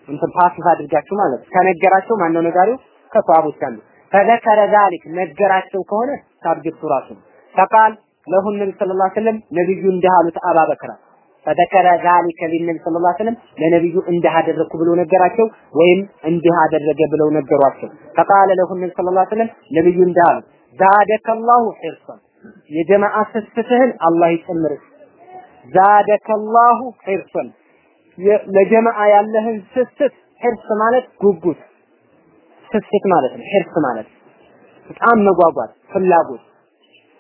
እንትን passive አድርጋችሁ ማለት ተነገራቸው። ማነው ነጋሪው? ሰሃቦች አሉ فذكر ذلك ነገራቸው ከሆነ subject ኡ ራሱ فقال له النبي صلى الله عليه وسلم ነቢዩ እንዲህ አሉት አባበክራ فذكر ذلك للنبي صلى الله عليه وسلم ለነቢዩ እንዲህ አደረግኩ ብሎ ነገራቸው ወይም እንዲህ አደረገ ብለው ነገሯቸው። فقال له النبي صلى الله عليه وسلم ነቢዩ እንዲህ አሉት زادك الله حرصا የጀማዓ ስስትህን አላህ ይጨምር زادك الله حرصا ለጀማዓ ያለህን ስስት حرص ማለት ጉጉት። ስስት ማለት ነው حرص ማለት በጣም መጓጓት ፍላጎት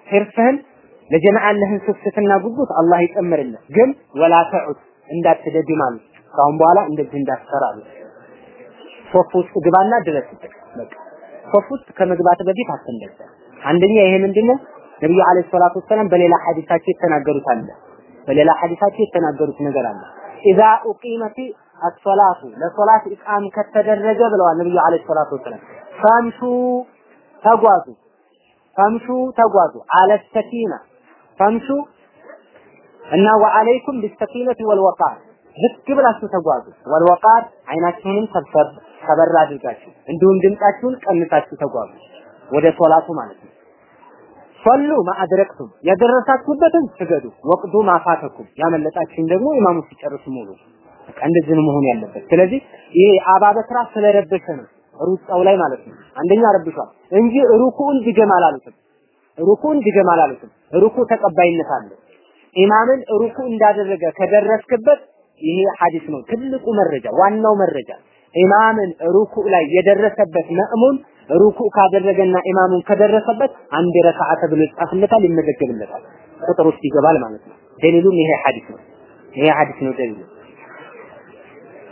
حرص ህን ለጀማዓ ያለህን ስስትና ጉጉት አላህ ይጨምርልህ። ግን ولا تعد እንዳትደግም አሉ። ካሁን በኋላ እንደዚህ እንዳትሰራ ሶፍ ውስጥ ግባና ድረስ በቃ ሶፍ ውስጥ ከመግባት በፊት አትንደርስ። አንደኛ ይሄ ምንድነው? ነብዩ عليه الصلاة والسلام በሌላ ሐዲሳቸው የተናገሩት አለ። በሌላ ሐዲሳቸው የተናገሩት ነገር አለ። إذا أقيمت الصلاة ለሶላት ኢቃም ከተደረገ ብለዋል ነብዩ عليه الصلاة والسلام فامشوا ተጓዙ فامشوا ተጓዙ على سكينة فامشوا እና وعليكم بالسكينة والوقار ዝቅ ብላችሁ ተጓዙ። والوقار አይናችሁንም ሰብሰብ ከበር አድርጋችሁ እንዲሁም ድምጻችሁን ቀንሳችሁ ተጓዙ ወደ ሶላቱ ማለት ነው። صلوا ما أدركتم ያደረሳችሁበትን ስገዱ። واقضوا ما فاتكم ያመለጣችሁን ደግሞ ኢማሙ ሲጨርሱ ሙሉ። በቃ እንደዚህ ነው መሆን ያለበት። ስለዚህ ይሄ አባበክራ ስለረበሸ ነው ሩጫው ላይ ማለት ነው። አንደኛ ረብሿል እንጂ ሩኩን ድገም አላሉትም። ሩኩን ድገም አላሉትም። ሩኩ ተቀባይነት አለው። ኢማምን ሩኩ እንዳደረገ ከደረስክበት ይሄ ሐዲስ ነው ትልቁ መረጃ፣ ዋናው መረጃ ኢማምን ሩኩ ላይ የደረሰበት መእሙን ሩኩ ካደረገና ኢማሙን ከደረሰበት አንድ ረካዓ ተብሎ ይጻፍለታል፣ ይመዘገብለታል፣ ቁጥር ውስጥ ይገባል ማለት ነው። ደሊሉም ይሄ ሐዲስ ነው። ይሄ ሐዲስ ነው ደሊሉ።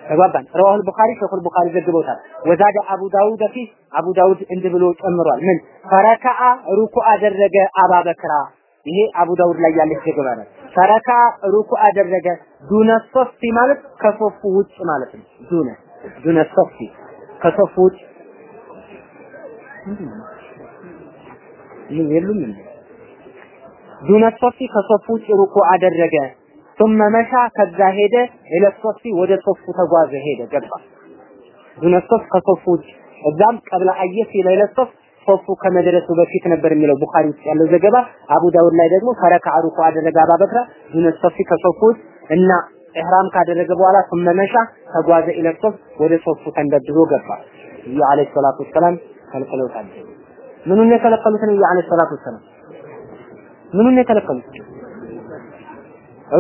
ተግባባን። رواه البخاري ሸኹል ቡኻሪ ዘግበውታል። وزاد أبو داود فيه አቡ ዳውድ እንዲህ ብሎ ጨምሯል። ምን فركع ሩኩ አደረገ አባበክራ ይሄ አቡ ዳውድ ላይ ያለች ዘገባ ነው። فركع ሩኩ አደረገ دون الصف ማለት ከሶፉ ውጭ ማለት ነው። دون دون الصف ከሶፉ ውጭ ይሄ የሉም? دون الصف ከሶፉ ውጭ ሩኩ አደረገ ثم መሻ ከዛ ሄደ ኢለ ሶፊ ወደ ሶፉ ተጓዘ ሄደ ገባ ዱነ ሶፍ ከሶፉ ውጭ እዛም ቀብለ አየፍ ኢለ ሶፍ ሶፉ ከመድረሱ በፊት ነበር የሚለው ቡኻሪ ውስጥ ያለው ዘገባ። አቡ ዳውድ ላይ ደግሞ ፈረካ ሩኩ አደረገ አባበክራ ዱነ ሶፊ ከሶፉ ውጭ እና ኢህራም ካደረገ በኋላ ثم መሻ ተጓዘ ኢለ ሶፍ ወደ ሶፉ ተንደርድሮ ገባ። ነብዩ አለይሂ ሰላቱ ወሰላም ከልክለውታል። ምኑን ነው የከለከሉት? ነብዩ አለይሂ ሰላቱ ወሰላም ምኑን ነው የከለከሉት?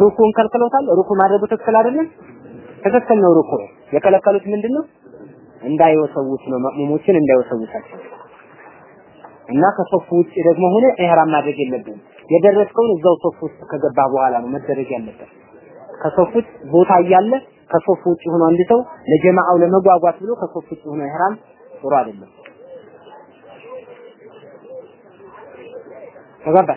ሩኩን ከልክለውታል። ሩኩ ማድረጉ ትክክል አይደለም። ትክክል ነው። ሩኩ የከለከሉት ምንድነው? እንዳይወሰውት ነው። መእሙሞችን እንዳይወሰውታቸው እና ከሶፍ ውጭ ደግሞ ሆነ ኢህራም ማድረግ የለብንም። የደረስከውን እዛው ሶፍ ውስጥ ከገባ በኋላ ነው መደረግ ያለበት። ከሶፍ ውጭ ቦታ እያለ ከሶፍ ውጭ ሆኖ አንድ ሰው ለጀማዓው ለመጓጓት ብሎ ከሶፍ ውጭ ሆኖ ኢህራም ጥሩ አይደለም። ተገባ